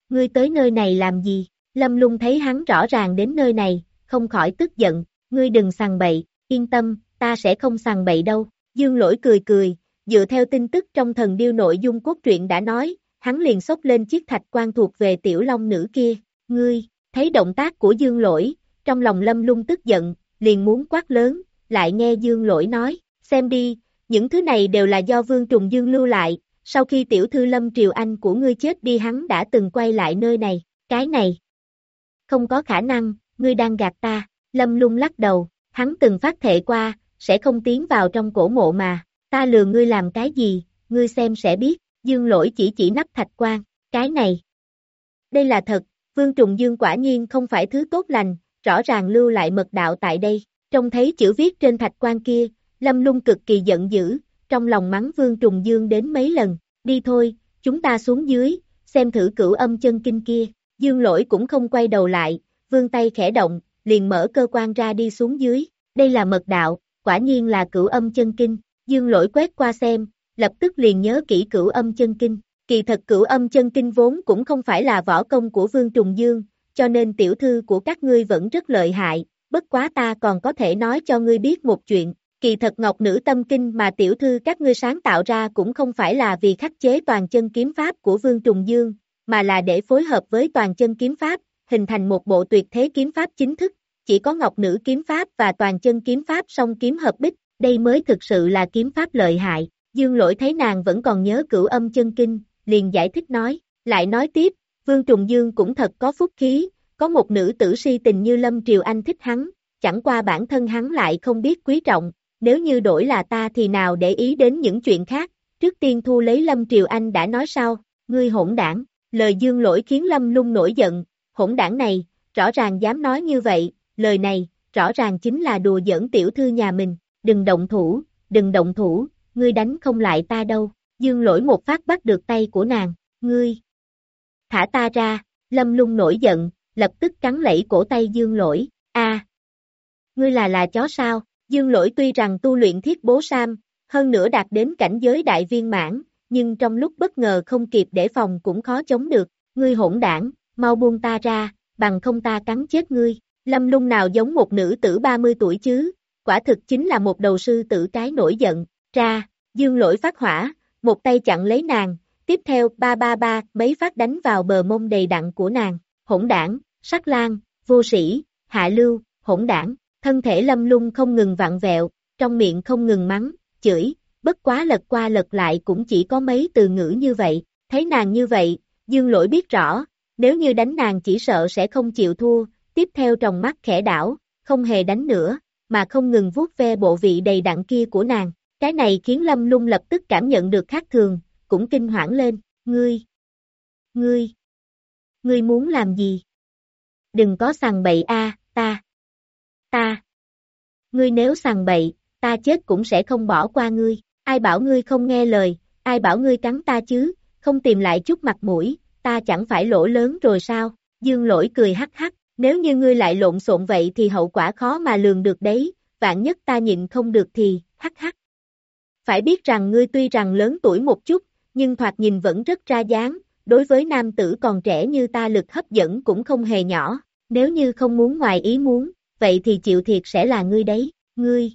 ngươi tới nơi này làm gì, Lâm lung thấy hắn rõ ràng đến nơi này, không khỏi tức giận, ngươi đừng sằng bậy, yên tâm, ta sẽ không sằng bậy đâu, dương lỗi cười cười, dựa theo tin tức trong thần điêu nội dung cốt truyện đã nói, hắn liền xốc lên chiếc thạch quan thuộc về tiểu long nữ kia, ngươi, thấy động tác của dương lỗi, trong lòng lâm lung tức giận, liền muốn quát lớn, lại nghe dương lỗi nói, xem đi, những thứ này đều là do vương trùng dương lưu lại, sau khi tiểu thư lâm triều anh của ngươi chết đi hắn đã từng quay lại nơi này, cái này, không có khả năng, ngươi đang gạt ta, lâm lung lắc đầu, hắn từng phát thệ qua, sẽ không tiến vào trong cổ mộ mà, ta lừa ngươi làm cái gì, ngươi xem sẽ biết, dương lỗi chỉ chỉ nắp thạch quan, cái này, đây là thật, vương trùng dương quả nhiên không phải thứ tốt lành, rõ ràng lưu lại mật đạo tại đây, trông thấy chữ viết trên thạch quan kia, Lâm Lung cực kỳ giận dữ, trong lòng mắng Vương Trùng Dương đến mấy lần, đi thôi, chúng ta xuống dưới, xem thử cửu âm chân kinh kia, Dương lỗi cũng không quay đầu lại, vương tay khẽ động, liền mở cơ quan ra đi xuống dưới, đây là mật đạo, quả nhiên là cửu âm chân kinh, Dương lỗi quét qua xem, lập tức liền nhớ kỹ cửu âm chân kinh, kỳ thật cửu âm chân kinh vốn cũng không phải là võ công của Vương Trùng Dương, cho nên tiểu thư của các ngươi vẫn rất lợi hại, bất quá ta còn có thể nói cho ngươi biết một chuyện, kỳ thật ngọc nữ tâm kinh mà tiểu thư các ngươi sáng tạo ra cũng không phải là vì khắc chế toàn chân kiếm pháp của Vương Trùng Dương, mà là để phối hợp với toàn chân kiếm pháp, hình thành một bộ tuyệt thế kiếm pháp chính thức, chỉ có ngọc nữ kiếm pháp và toàn chân kiếm pháp song kiếm hợp bích, đây mới thực sự là kiếm pháp lợi hại. Dương lỗi thấy nàng vẫn còn nhớ cửu âm chân kinh, liền giải thích nói, lại nói tiếp, Vương Trùng Dương cũng thật có phúc khí, có một nữ tử si tình như Lâm Triều Anh thích hắn, chẳng qua bản thân hắn lại không biết quý trọng, nếu như đổi là ta thì nào để ý đến những chuyện khác, trước tiên thu lấy Lâm Triều Anh đã nói sao, ngươi hỗn đảng, lời dương lỗi khiến Lâm lung nổi giận, hỗn đảng này, rõ ràng dám nói như vậy, lời này, rõ ràng chính là đùa giỡn tiểu thư nhà mình, đừng động thủ, đừng động thủ, ngươi đánh không lại ta đâu, dương lỗi một phát bắt được tay của nàng, ngươi, thả ta ra, lâm lung nổi giận, lập tức cắn lẫy cổ tay dương lỗi, a. Ngươi là là chó sao, dương lỗi tuy rằng tu luyện thiết bố sam, hơn nữa đạt đến cảnh giới đại viên mãn, nhưng trong lúc bất ngờ không kịp để phòng cũng khó chống được, ngươi hỗn đảng, mau buông ta ra, bằng không ta cắn chết ngươi, lâm lung nào giống một nữ tử 30 tuổi chứ, quả thực chính là một đầu sư tử cái nổi giận, ra, dương lỗi phát hỏa, một tay chặn lấy nàng, tiếp theo ba ba ba mấy phát đánh vào bờ mông đầy đặn của nàng, hỗn đảng, sắc lan, vô sĩ, hạ lưu, hỗn đảng, thân thể lâm lung không ngừng vặn vẹo, trong miệng không ngừng mắng, chửi, bất quá lật qua lật lại cũng chỉ có mấy từ ngữ như vậy, thấy nàng như vậy, dương lỗi biết rõ, nếu như đánh nàng chỉ sợ sẽ không chịu thua, tiếp theo trong mắt khẽ đảo, không hề đánh nữa, mà không ngừng vuốt ve bộ vị đầy đặn kia của nàng. Cái này khiến Lâm Lung lập tức cảm nhận được khác thường, cũng kinh hoảng lên, ngươi, ngươi, ngươi muốn làm gì? Đừng có sằng bậy a, ta, ta, ngươi nếu sằng bậy, ta chết cũng sẽ không bỏ qua ngươi, ai bảo ngươi không nghe lời, ai bảo ngươi cắn ta chứ, không tìm lại chút mặt mũi, ta chẳng phải lỗ lớn rồi sao, dương lỗi cười hắc hắc, nếu như ngươi lại lộn xộn vậy thì hậu quả khó mà lường được đấy, vạn nhất ta nhịn không được thì, hắc hắc. Phải biết rằng ngươi tuy rằng lớn tuổi một chút, nhưng thoạt nhìn vẫn rất ra dáng, đối với nam tử còn trẻ như ta lực hấp dẫn cũng không hề nhỏ, nếu như không muốn ngoài ý muốn, vậy thì chịu thiệt sẽ là ngươi đấy, ngươi.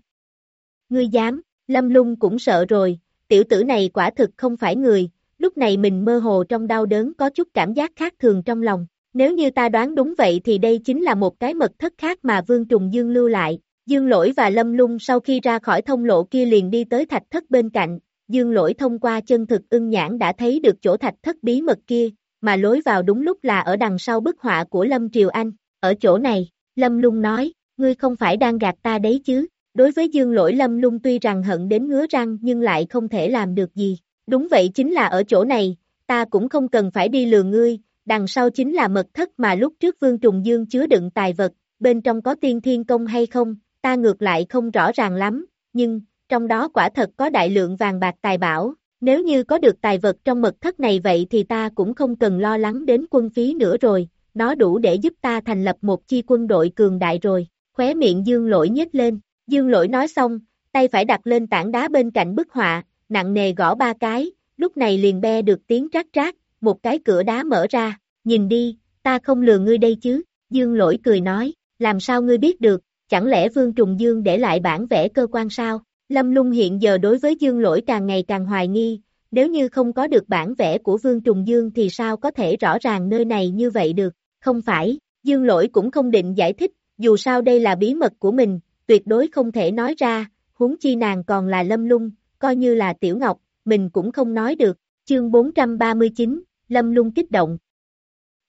Ngươi dám, lâm lung cũng sợ rồi, tiểu tử này quả thực không phải người, lúc này mình mơ hồ trong đau đớn có chút cảm giác khác thường trong lòng. Nếu như ta đoán đúng vậy thì đây chính là một cái mật thất khác mà Vương Trùng Dương lưu lại. Dương Lỗi và Lâm Lung sau khi ra khỏi thông lộ kia liền đi tới thạch thất bên cạnh. Dương Lỗi thông qua chân thực ưng nhãn đã thấy được chỗ thạch thất bí mật kia, mà lối vào đúng lúc là ở đằng sau bức họa của Lâm Triều Anh. Ở chỗ này, Lâm Lung nói, ngươi không phải đang gạt ta đấy chứ. Đối với Dương Lỗi Lâm Lung tuy rằng hận đến ngứa răng nhưng lại không thể làm được gì. Đúng vậy chính là ở chỗ này, ta cũng không cần phải đi lừa ngươi, đằng sau chính là mật thất mà lúc trước Vương Trùng Dương chứa đựng tài vật, bên trong có tiên thiên công hay không, ta ngược lại không rõ ràng lắm, nhưng, trong đó quả thật có đại lượng vàng bạc tài bảo, nếu như có được tài vật trong mật thất này vậy thì ta cũng không cần lo lắng đến quân phí nữa rồi, nó đủ để giúp ta thành lập một chi quân đội cường đại rồi, khóe miệng dương lỗi nhếch lên, dương lỗi nói xong, tay phải đặt lên tảng đá bên cạnh bức họa, nặng nề gõ ba cái, lúc này liền be được tiếng rác rác, một cái cửa đá mở ra, nhìn đi, ta không lừa ngươi đây chứ, dương lỗi cười nói, làm sao ngươi biết được, chẳng lẽ Vương Trùng Dương để lại bản vẽ cơ quan sao? Lâm Lung hiện giờ đối với Dương Lỗi càng ngày càng hoài nghi, nếu như không có được bản vẽ của Vương Trùng Dương thì sao có thể rõ ràng nơi này như vậy được, không phải, Dương Lỗi cũng không định giải thích, dù sao đây là bí mật của mình, tuyệt đối không thể nói ra, huống chi nàng còn là Lâm Lung, coi như là Tiểu Ngọc, mình cũng không nói được, chương 439, Lâm Lung kích động.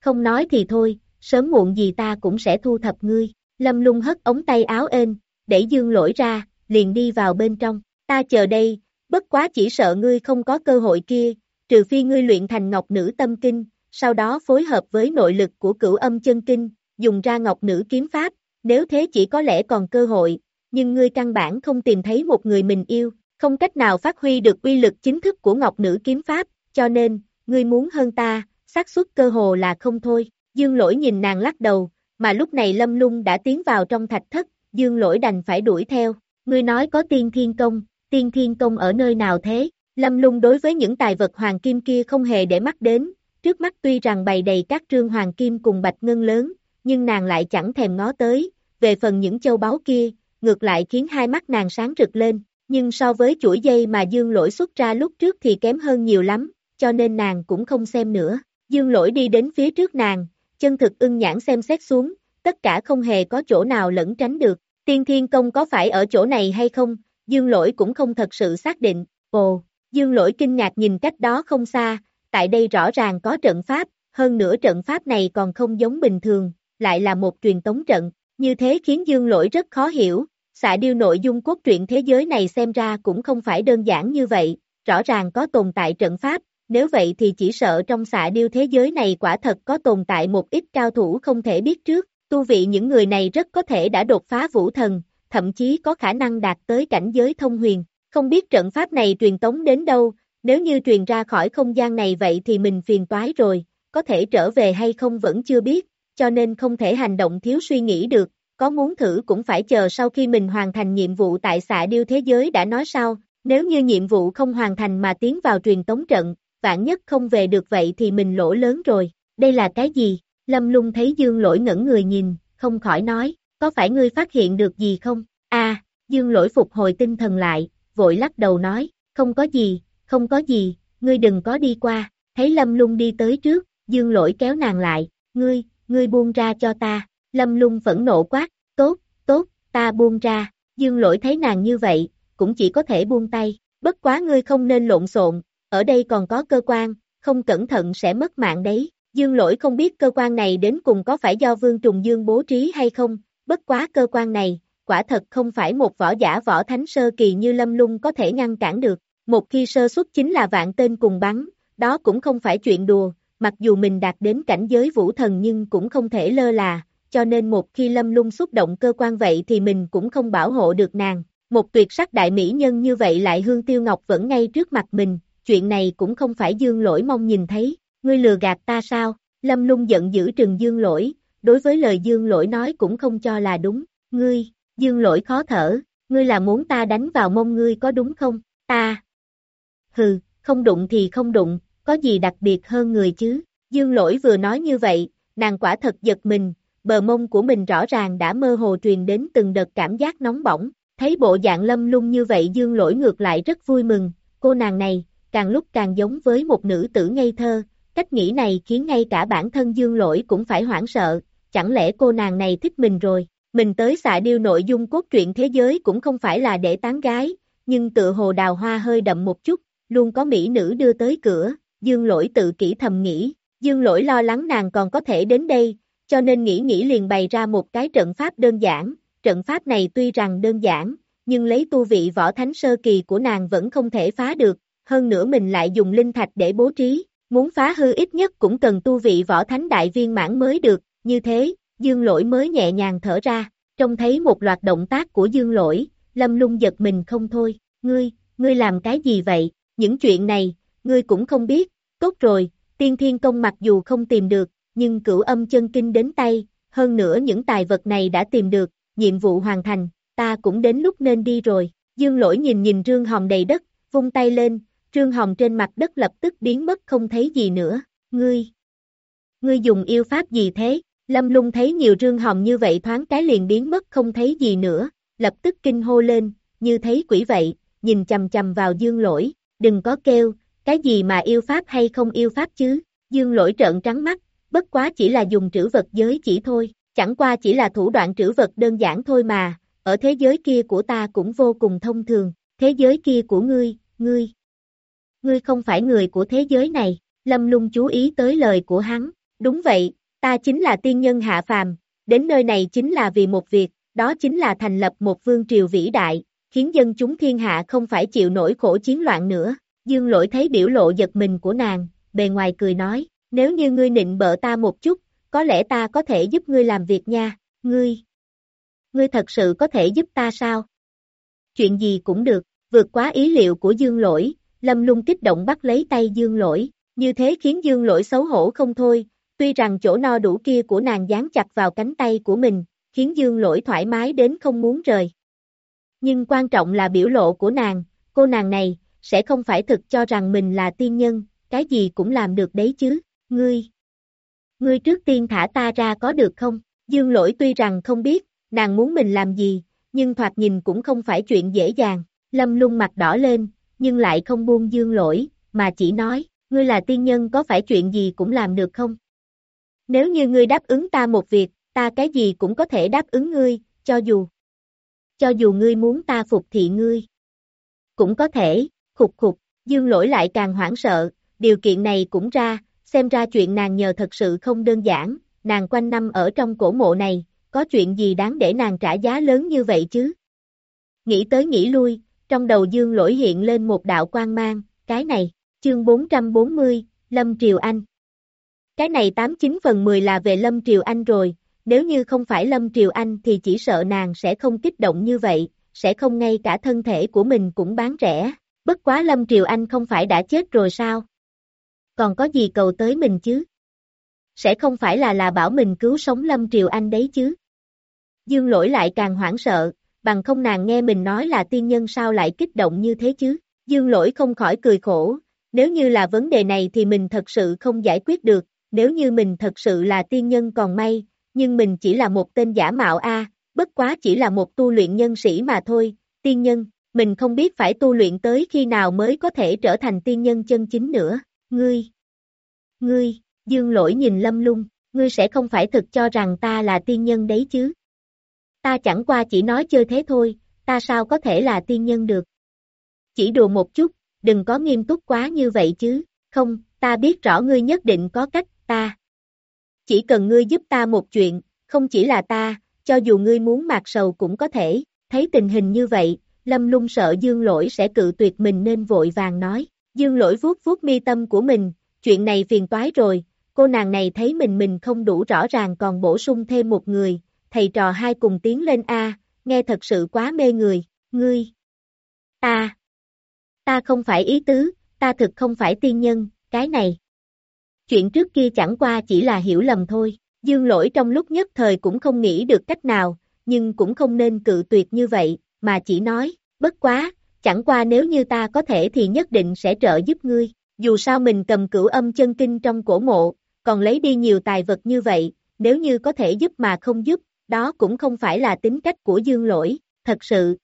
Không nói thì thôi, sớm muộn gì ta cũng sẽ thu thập ngươi, Lâm Lung hất ống tay áo ên, đẩy dương lỗi ra, liền đi vào bên trong, ta chờ đây, bất quá chỉ sợ ngươi không có cơ hội kia, trừ phi ngươi luyện thành ngọc nữ tâm kinh, sau đó phối hợp với nội lực của cửu âm chân kinh, dùng ra ngọc nữ kiếm pháp, nếu thế chỉ có lẽ còn cơ hội, nhưng ngươi căn bản không tìm thấy một người mình yêu, không cách nào phát huy được uy lực chính thức của ngọc nữ kiếm pháp, cho nên, ngươi muốn hơn ta, xác suất cơ hồ là không thôi. Dương lỗi nhìn nàng lắc đầu, mà lúc này lâm lung đã tiến vào trong thạch thất, dương lỗi đành phải đuổi theo. Ngươi nói có tiên thiên công, tiên thiên công ở nơi nào thế? Lâm lung đối với những tài vật hoàng kim kia không hề để mắt đến, trước mắt tuy rằng bày đầy các trương hoàng kim cùng bạch ngân lớn, nhưng nàng lại chẳng thèm ngó tới, về phần những châu báu kia, ngược lại khiến hai mắt nàng sáng rực lên, nhưng so với chuỗi dây mà dương lỗi xuất ra lúc trước thì kém hơn nhiều lắm, cho nên nàng cũng không xem nữa. Dương lỗi đi đến phía trước nàng, chân thực ưng nhãn xem xét xuống, tất cả không hề có chỗ nào lẫn tránh được. Tiên thiên công có phải ở chỗ này hay không, dương lỗi cũng không thật sự xác định. Ồ, dương lỗi kinh ngạc nhìn cách đó không xa, tại đây rõ ràng có trận pháp, hơn nữa trận pháp này còn không giống bình thường, lại là một truyền tống trận. Như thế khiến dương lỗi rất khó hiểu, xạ điêu nội dung cốt truyện thế giới này xem ra cũng không phải đơn giản như vậy, rõ ràng có tồn tại trận pháp, nếu vậy thì chỉ sợ trong xạ điêu thế giới này quả thật có tồn tại một ít cao thủ không thể biết trước, tu vị những người này rất có thể đã đột phá vũ thần, thậm chí có khả năng đạt tới cảnh giới thông huyền, không biết trận pháp này truyền tống đến đâu, nếu như truyền ra khỏi không gian này vậy thì mình phiền toái rồi, có thể trở về hay không vẫn chưa biết, cho nên không thể hành động thiếu suy nghĩ được, có muốn thử cũng phải chờ sau khi mình hoàn thành nhiệm vụ tại xạ điêu thế giới đã nói sau. nếu như nhiệm vụ không hoàn thành mà tiến vào truyền tống trận, vạn nhất không về được vậy thì mình lỗ lớn rồi, đây là cái gì? Lâm lung thấy dương lỗi ngẩn người nhìn, không khỏi nói, có phải ngươi phát hiện được gì không? a dương lỗi phục hồi tinh thần lại, vội lắc đầu nói, không có gì, không có gì, ngươi đừng có đi qua, thấy lâm lung đi tới trước, dương lỗi kéo nàng lại, ngươi, ngươi buông ra cho ta, lâm lung phẫn nộ quát, tốt, tốt, ta buông ra, dương lỗi thấy nàng như vậy, cũng chỉ có thể buông tay, bất quá ngươi không nên lộn xộn, ở đây còn có cơ quan, không cẩn thận sẽ mất mạng đấy. Dương lỗi không biết cơ quan này đến cùng có phải do Vương Trùng Dương bố trí hay không, bất quá cơ quan này, quả thật không phải một võ giả võ thánh sơ kỳ như lâm lung có thể ngăn cản được, một khi sơ xuất chính là vạn tên cùng bắn, đó cũng không phải chuyện đùa, mặc dù mình đạt đến cảnh giới vũ thần nhưng cũng không thể lơ là, cho nên một khi lâm lung xúc động cơ quan vậy thì mình cũng không bảo hộ được nàng. Một tuyệt sắc đại mỹ nhân như vậy lại hương tiêu ngọc vẫn ngay trước mặt mình, chuyện này cũng không phải dương lỗi mong nhìn thấy, ngươi lừa gạt ta sao, lâm lung giận dữ trừng dương lỗi, đối với lời dương lỗi nói cũng không cho là đúng, ngươi, dương lỗi khó thở, ngươi là muốn ta đánh vào mông ngươi có đúng không, ta, hừ, không đụng thì không đụng, có gì đặc biệt hơn người chứ, dương lỗi vừa nói như vậy, nàng quả thật giật mình, bờ mông của mình rõ ràng đã mơ hồ truyền đến từng đợt cảm giác nóng bỏng, thấy bộ dạng lâm lung như vậy dương lỗi ngược lại rất vui mừng, cô nàng này, càng lúc càng giống với một nữ tử ngây thơ, cách nghĩ này khiến ngay cả bản thân dương lỗi cũng phải hoảng sợ, chẳng lẽ cô nàng này thích mình rồi, mình tới xạ điêu nội dung cốt truyện thế giới cũng không phải là để tán gái, nhưng tự hồ đào hoa hơi đậm một chút, luôn có mỹ nữ đưa tới cửa, dương lỗi tự kỹ thầm nghĩ, dương lỗi lo lắng nàng còn có thể đến đây, cho nên nghĩ nghĩ liền bày ra một cái trận pháp đơn giản, trận pháp này tuy rằng đơn giản, nhưng lấy tu vị võ thánh sơ kỳ của nàng vẫn không thể phá được, hơn nữa mình lại dùng linh thạch để bố trí, muốn phá hư ít nhất cũng cần tu vị võ thánh đại viên mãn mới được, như thế, dương lỗi mới nhẹ nhàng thở ra, trông thấy một loạt động tác của dương lỗi, lâm lung giật mình không thôi, ngươi, ngươi làm cái gì vậy, những chuyện này, ngươi cũng không biết, tốt rồi, tiên thiên công mặc dù không tìm được, nhưng cửu âm chân kinh đến tay, hơn nữa những tài vật này đã tìm được, nhiệm vụ hoàn thành, ta cũng đến lúc nên đi rồi, dương lỗi nhìn nhìn trương hồng đầy đất, vung tay lên, trương hồng trên mặt đất lập tức biến mất không thấy gì nữa, ngươi, ngươi dùng yêu pháp gì thế, lâm lung thấy nhiều trương hồng như vậy thoáng cái liền biến mất không thấy gì nữa, lập tức kinh hô lên, như thấy quỷ vậy, nhìn chầm chầm vào dương lỗi, đừng có kêu, cái gì mà yêu pháp hay không yêu pháp chứ, dương lỗi trợn trắng mắt, bất quá chỉ là dùng trữ vật giới chỉ thôi, chẳng qua chỉ là thủ đoạn trữ vật đơn giản thôi mà, ở thế giới kia của ta cũng vô cùng thông thường, thế giới kia của ngươi, ngươi. Ngươi không phải người của thế giới này, Lâm Lung chú ý tới lời của hắn, đúng vậy, ta chính là tiên nhân hạ phàm, đến nơi này chính là vì một việc, đó chính là thành lập một vương triều vĩ đại, khiến dân chúng thiên hạ không phải chịu nổi khổ chiến loạn nữa. Dương lỗi thấy biểu lộ giật mình của nàng, bề ngoài cười nói, nếu như ngươi nịnh bợ ta một chút, có lẽ ta có thể giúp ngươi làm việc nha, ngươi. Ngươi thật sự có thể giúp ta sao? Chuyện gì cũng được, vượt quá ý liệu của dương lỗi, lâm lung kích động bắt lấy tay dương lỗi, như thế khiến dương lỗi xấu hổ không thôi, tuy rằng chỗ no đủ kia của nàng dán chặt vào cánh tay của mình, khiến dương lỗi thoải mái đến không muốn rời. Nhưng quan trọng là biểu lộ của nàng, cô nàng này, sẽ không phải thực cho rằng mình là tiên nhân, cái gì cũng làm được đấy chứ, ngươi. Ngươi trước tiên thả ta ra có được không? Dương lỗi tuy rằng không biết, nàng muốn mình làm gì, nhưng thoạt nhìn cũng không phải chuyện dễ dàng, lâm lung mặt đỏ lên, nhưng lại không buông dương lỗi, mà chỉ nói, ngươi là tiên nhân có phải chuyện gì cũng làm được không? Nếu như ngươi đáp ứng ta một việc, ta cái gì cũng có thể đáp ứng ngươi, cho dù, cho dù ngươi muốn ta phục thị ngươi. Cũng có thể, khục khục, dương lỗi lại càng hoảng sợ, điều kiện này cũng ra, xem ra chuyện nàng nhờ thật sự không đơn giản, nàng quanh năm ở trong cổ mộ này, có chuyện gì đáng để nàng trả giá lớn như vậy chứ? Nghĩ tới nghĩ lui, trong đầu dương lỗi hiện lên một đạo quan mang, cái này, chương 440, Lâm Triều Anh. Cái này 89 phần 10 là về Lâm Triều Anh rồi, nếu như không phải Lâm Triều Anh thì chỉ sợ nàng sẽ không kích động như vậy, sẽ không ngay cả thân thể của mình cũng bán rẻ. Bất quá Lâm Triều Anh không phải đã chết rồi sao? Còn có gì cầu tới mình chứ? Sẽ không phải là là bảo mình cứu sống Lâm Triều Anh đấy chứ? Dương lỗi lại càng hoảng sợ, bằng không nàng nghe mình nói là tiên nhân sao lại kích động như thế chứ? Dương lỗi không khỏi cười khổ, nếu như là vấn đề này thì mình thật sự không giải quyết được, nếu như mình thật sự là tiên nhân còn may, nhưng mình chỉ là một tên giả mạo A, bất quá chỉ là một tu luyện nhân sĩ mà thôi, tiên nhân, mình không biết phải tu luyện tới khi nào mới có thể trở thành tiên nhân chân chính nữa, ngươi, ngươi, dương lỗi nhìn lâm lung, ngươi sẽ không phải thực cho rằng ta là tiên nhân đấy chứ. Ta chẳng qua chỉ nói chơi thế thôi, ta sao có thể là tiên nhân được. Chỉ đùa một chút, đừng có nghiêm túc quá như vậy chứ, không, ta biết rõ ngươi nhất định có cách, ta. Chỉ cần ngươi giúp ta một chuyện, không chỉ là ta, cho dù ngươi muốn mạc sầu cũng có thể, thấy tình hình như vậy, Lâm lung sợ dương lỗi sẽ cự tuyệt mình nên vội vàng nói, dương lỗi vuốt vuốt mi tâm của mình, chuyện này phiền toái rồi, cô nàng này thấy mình mình không đủ rõ ràng còn bổ sung thêm một người, thầy trò hai cùng tiến lên A, nghe thật sự quá mê người, ngươi, ta, ta không phải ý tứ, ta thực không phải tiên nhân, cái này. Chuyện trước kia chẳng qua chỉ là hiểu lầm thôi, dương lỗi trong lúc nhất thời cũng không nghĩ được cách nào, nhưng cũng không nên cự tuyệt như vậy, mà chỉ nói, bất quá, chẳng qua nếu như ta có thể thì nhất định sẽ trợ giúp ngươi, dù sao mình cầm cửu âm chân kinh trong cổ mộ, còn lấy đi nhiều tài vật như vậy, nếu như có thể giúp mà không giúp, đó cũng không phải là tính cách của dương lỗi, thật sự.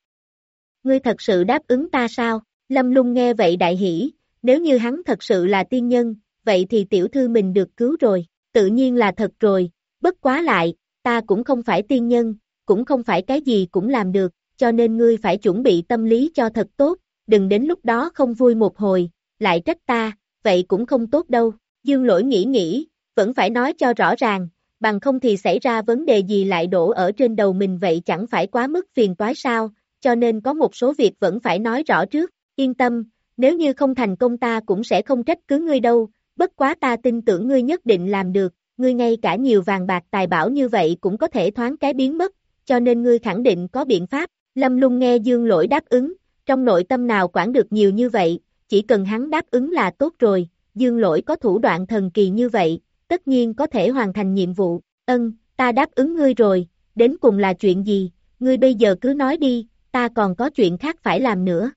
Ngươi thật sự đáp ứng ta sao? Lâm lung nghe vậy đại hỷ, nếu như hắn thật sự là tiên nhân, vậy thì tiểu thư mình được cứu rồi, tự nhiên là thật rồi, bất quá lại, ta cũng không phải tiên nhân, cũng không phải cái gì cũng làm được, cho nên ngươi phải chuẩn bị tâm lý cho thật tốt, đừng đến lúc đó không vui một hồi, lại trách ta, vậy cũng không tốt đâu, dương lỗi nghĩ nghĩ, vẫn phải nói cho rõ ràng, bằng không thì xảy ra vấn đề gì lại đổ ở trên đầu mình vậy chẳng phải quá mức phiền toái sao, cho nên có một số việc vẫn phải nói rõ trước, yên tâm, nếu như không thành công ta cũng sẽ không trách cứ ngươi đâu, bất quá ta tin tưởng ngươi nhất định làm được, ngươi ngay cả nhiều vàng bạc tài bảo như vậy cũng có thể thoáng cái biến mất, cho nên ngươi khẳng định có biện pháp, Lâm Lung nghe Dương Lỗi đáp ứng, trong nội tâm nào quản được nhiều như vậy, chỉ cần hắn đáp ứng là tốt rồi, Dương Lỗi có thủ đoạn thần kỳ như vậy, tất nhiên có thể hoàn thành nhiệm vụ, ân, ta đáp ứng ngươi rồi, đến cùng là chuyện gì, ngươi bây giờ cứ nói đi, ta còn có chuyện khác phải làm nữa.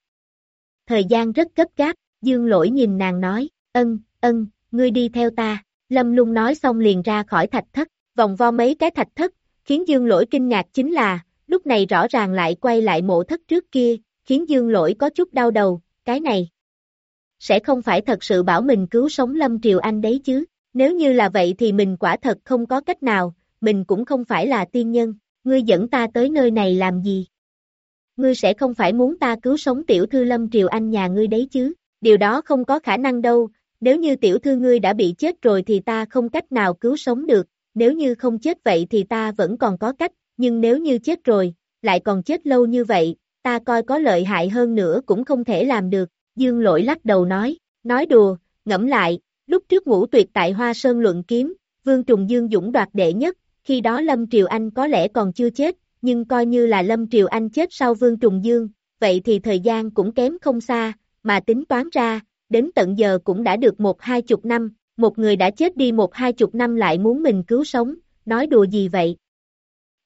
Thời gian rất gấp gáp, Dương Lỗi nhìn nàng nói, ân, ân, ngươi đi theo ta, Lâm Lung nói xong liền ra khỏi thạch thất, vòng vo mấy cái thạch thất, khiến Dương Lỗi kinh ngạc chính là, lúc này rõ ràng lại quay lại mộ thất trước kia, khiến Dương Lỗi có chút đau đầu, cái này. Sẽ không phải thật sự bảo mình cứu sống Lâm Triều Anh đấy chứ, nếu như là vậy thì mình quả thật không có cách nào, mình cũng không phải là tiên nhân, ngươi dẫn ta tới nơi này làm gì? Ngươi sẽ không phải muốn ta cứu sống tiểu thư Lâm Triều Anh nhà ngươi đấy chứ, điều đó không có khả năng đâu, nếu như tiểu thư ngươi đã bị chết rồi thì ta không cách nào cứu sống được, nếu như không chết vậy thì ta vẫn còn có cách, nhưng nếu như chết rồi, lại còn chết lâu như vậy, ta coi có lợi hại hơn nữa cũng không thể làm được, dương lỗi lắc đầu nói, nói đùa, ngẫm lại, lúc trước ngũ tuyệt tại Hoa Sơn luận kiếm, Vương Trùng Dương dũng đoạt đệ nhất, khi đó Lâm Triều Anh có lẽ còn chưa chết, nhưng coi như là Lâm Triều Anh chết sau Vương Trùng Dương, vậy thì thời gian cũng kém không xa, mà tính toán ra, đến tận giờ cũng đã được một hai chục năm, một người đã chết đi một hai chục năm lại muốn mình cứu sống, nói đùa gì vậy?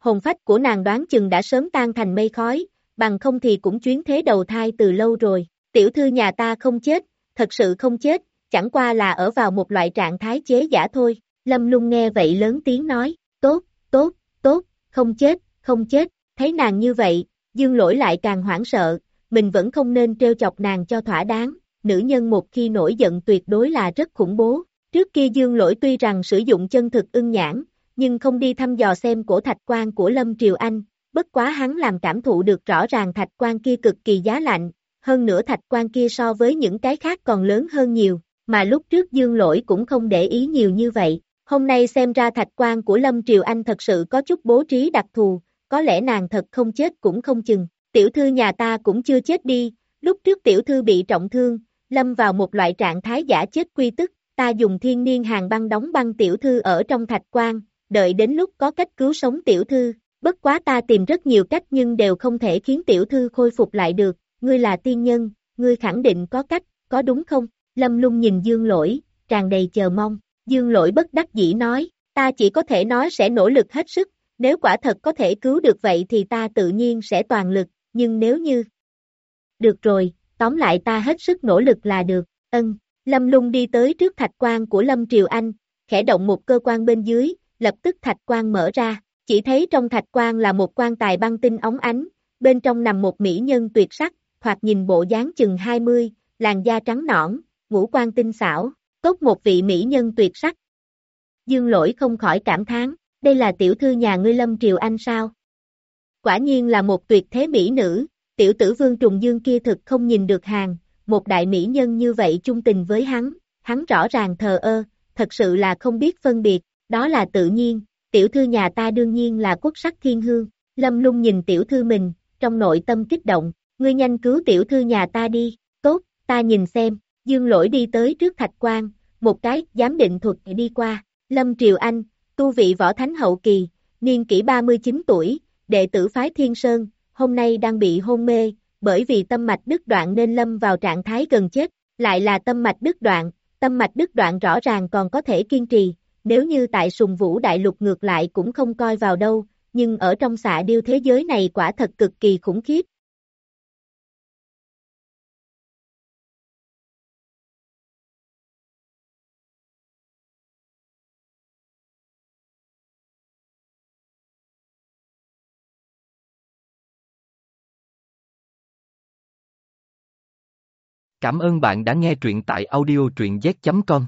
Hồn phách của nàng đoán chừng đã sớm tan thành mây khói, bằng không thì cũng chuyến thế đầu thai từ lâu rồi, tiểu thư nhà ta không chết, thật sự không chết, chẳng qua là ở vào một loại trạng thái chế giả thôi, lâm lung nghe vậy lớn tiếng nói, tốt, tốt, tốt, không chết, không chết, thấy nàng như vậy, dương lỗi lại càng hoảng sợ, mình vẫn không nên trêu chọc nàng cho thỏa đáng, nữ nhân một khi nổi giận tuyệt đối là rất khủng bố, trước kia dương lỗi tuy rằng sử dụng chân thực ưng nhãn, nhưng không đi thăm dò xem cổ thạch quan của Lâm Triều Anh, bất quá hắn làm cảm thụ được rõ ràng thạch quan kia cực kỳ giá lạnh, hơn nữa thạch quan kia so với những cái khác còn lớn hơn nhiều, mà lúc trước dương lỗi cũng không để ý nhiều như vậy. Hôm nay xem ra thạch quan của Lâm Triều Anh thật sự có chút bố trí đặc thù, có lẽ nàng thật không chết cũng không chừng. Tiểu thư nhà ta cũng chưa chết đi, lúc trước tiểu thư bị trọng thương, lâm vào một loại trạng thái giả chết quy tức, ta dùng thiên niên hàng băng đóng băng tiểu thư ở trong thạch quan, đợi đến lúc có cách cứu sống tiểu thư, bất quá ta tìm rất nhiều cách nhưng đều không thể khiến tiểu thư khôi phục lại được, ngươi là tiên nhân, ngươi khẳng định có cách, có đúng không? Lâm lung nhìn dương lỗi, tràn đầy chờ mong, dương lỗi bất đắc dĩ nói, ta chỉ có thể nói sẽ nỗ lực hết sức, nếu quả thật có thể cứu được vậy thì ta tự nhiên sẽ toàn lực, nhưng nếu như... Được rồi, tóm lại ta hết sức nỗ lực là được, ân, Lâm lung đi tới trước thạch quan của Lâm Triều Anh, khẽ động một cơ quan bên dưới, lập tức thạch quan mở ra, chỉ thấy trong thạch quan là một quan tài băng tinh ống ánh, bên trong nằm một mỹ nhân tuyệt sắc, hoặc nhìn bộ dáng chừng 20, làn da trắng nõn, ngũ quan tinh xảo, tốt một vị mỹ nhân tuyệt sắc. Dương lỗi không khỏi cảm thán, đây là tiểu thư nhà ngươi Lâm Triều Anh sao? Quả nhiên là một tuyệt thế mỹ nữ, tiểu tử vương trùng dương kia thực không nhìn được hàng, một đại mỹ nhân như vậy chung tình với hắn, hắn rõ ràng thờ ơ, thật sự là không biết phân biệt, đó là tự nhiên, tiểu thư nhà ta đương nhiên là quốc sắc thiên hương, lâm lung nhìn tiểu thư mình, trong nội tâm kích động, ngươi nhanh cứu tiểu thư nhà ta đi, tốt, ta nhìn xem, dương lỗi đi tới trước thạch quan, một cái giám định thuật đi qua, lâm triều anh, tu vị võ thánh hậu kỳ, niên kỷ 39 tuổi, đệ tử phái Thiên Sơn, hôm nay đang bị hôn mê, bởi vì tâm mạch đứt đoạn nên lâm vào trạng thái gần chết, lại là tâm mạch đứt đoạn, tâm mạch đứt đoạn rõ ràng còn có thể kiên trì, nếu như tại sùng vũ đại lục ngược lại cũng không coi vào đâu, nhưng ở trong xạ điêu thế giới này quả thật cực kỳ khủng khiếp. Cảm ơn bạn đã nghe truyện tại audiotruyenz.com.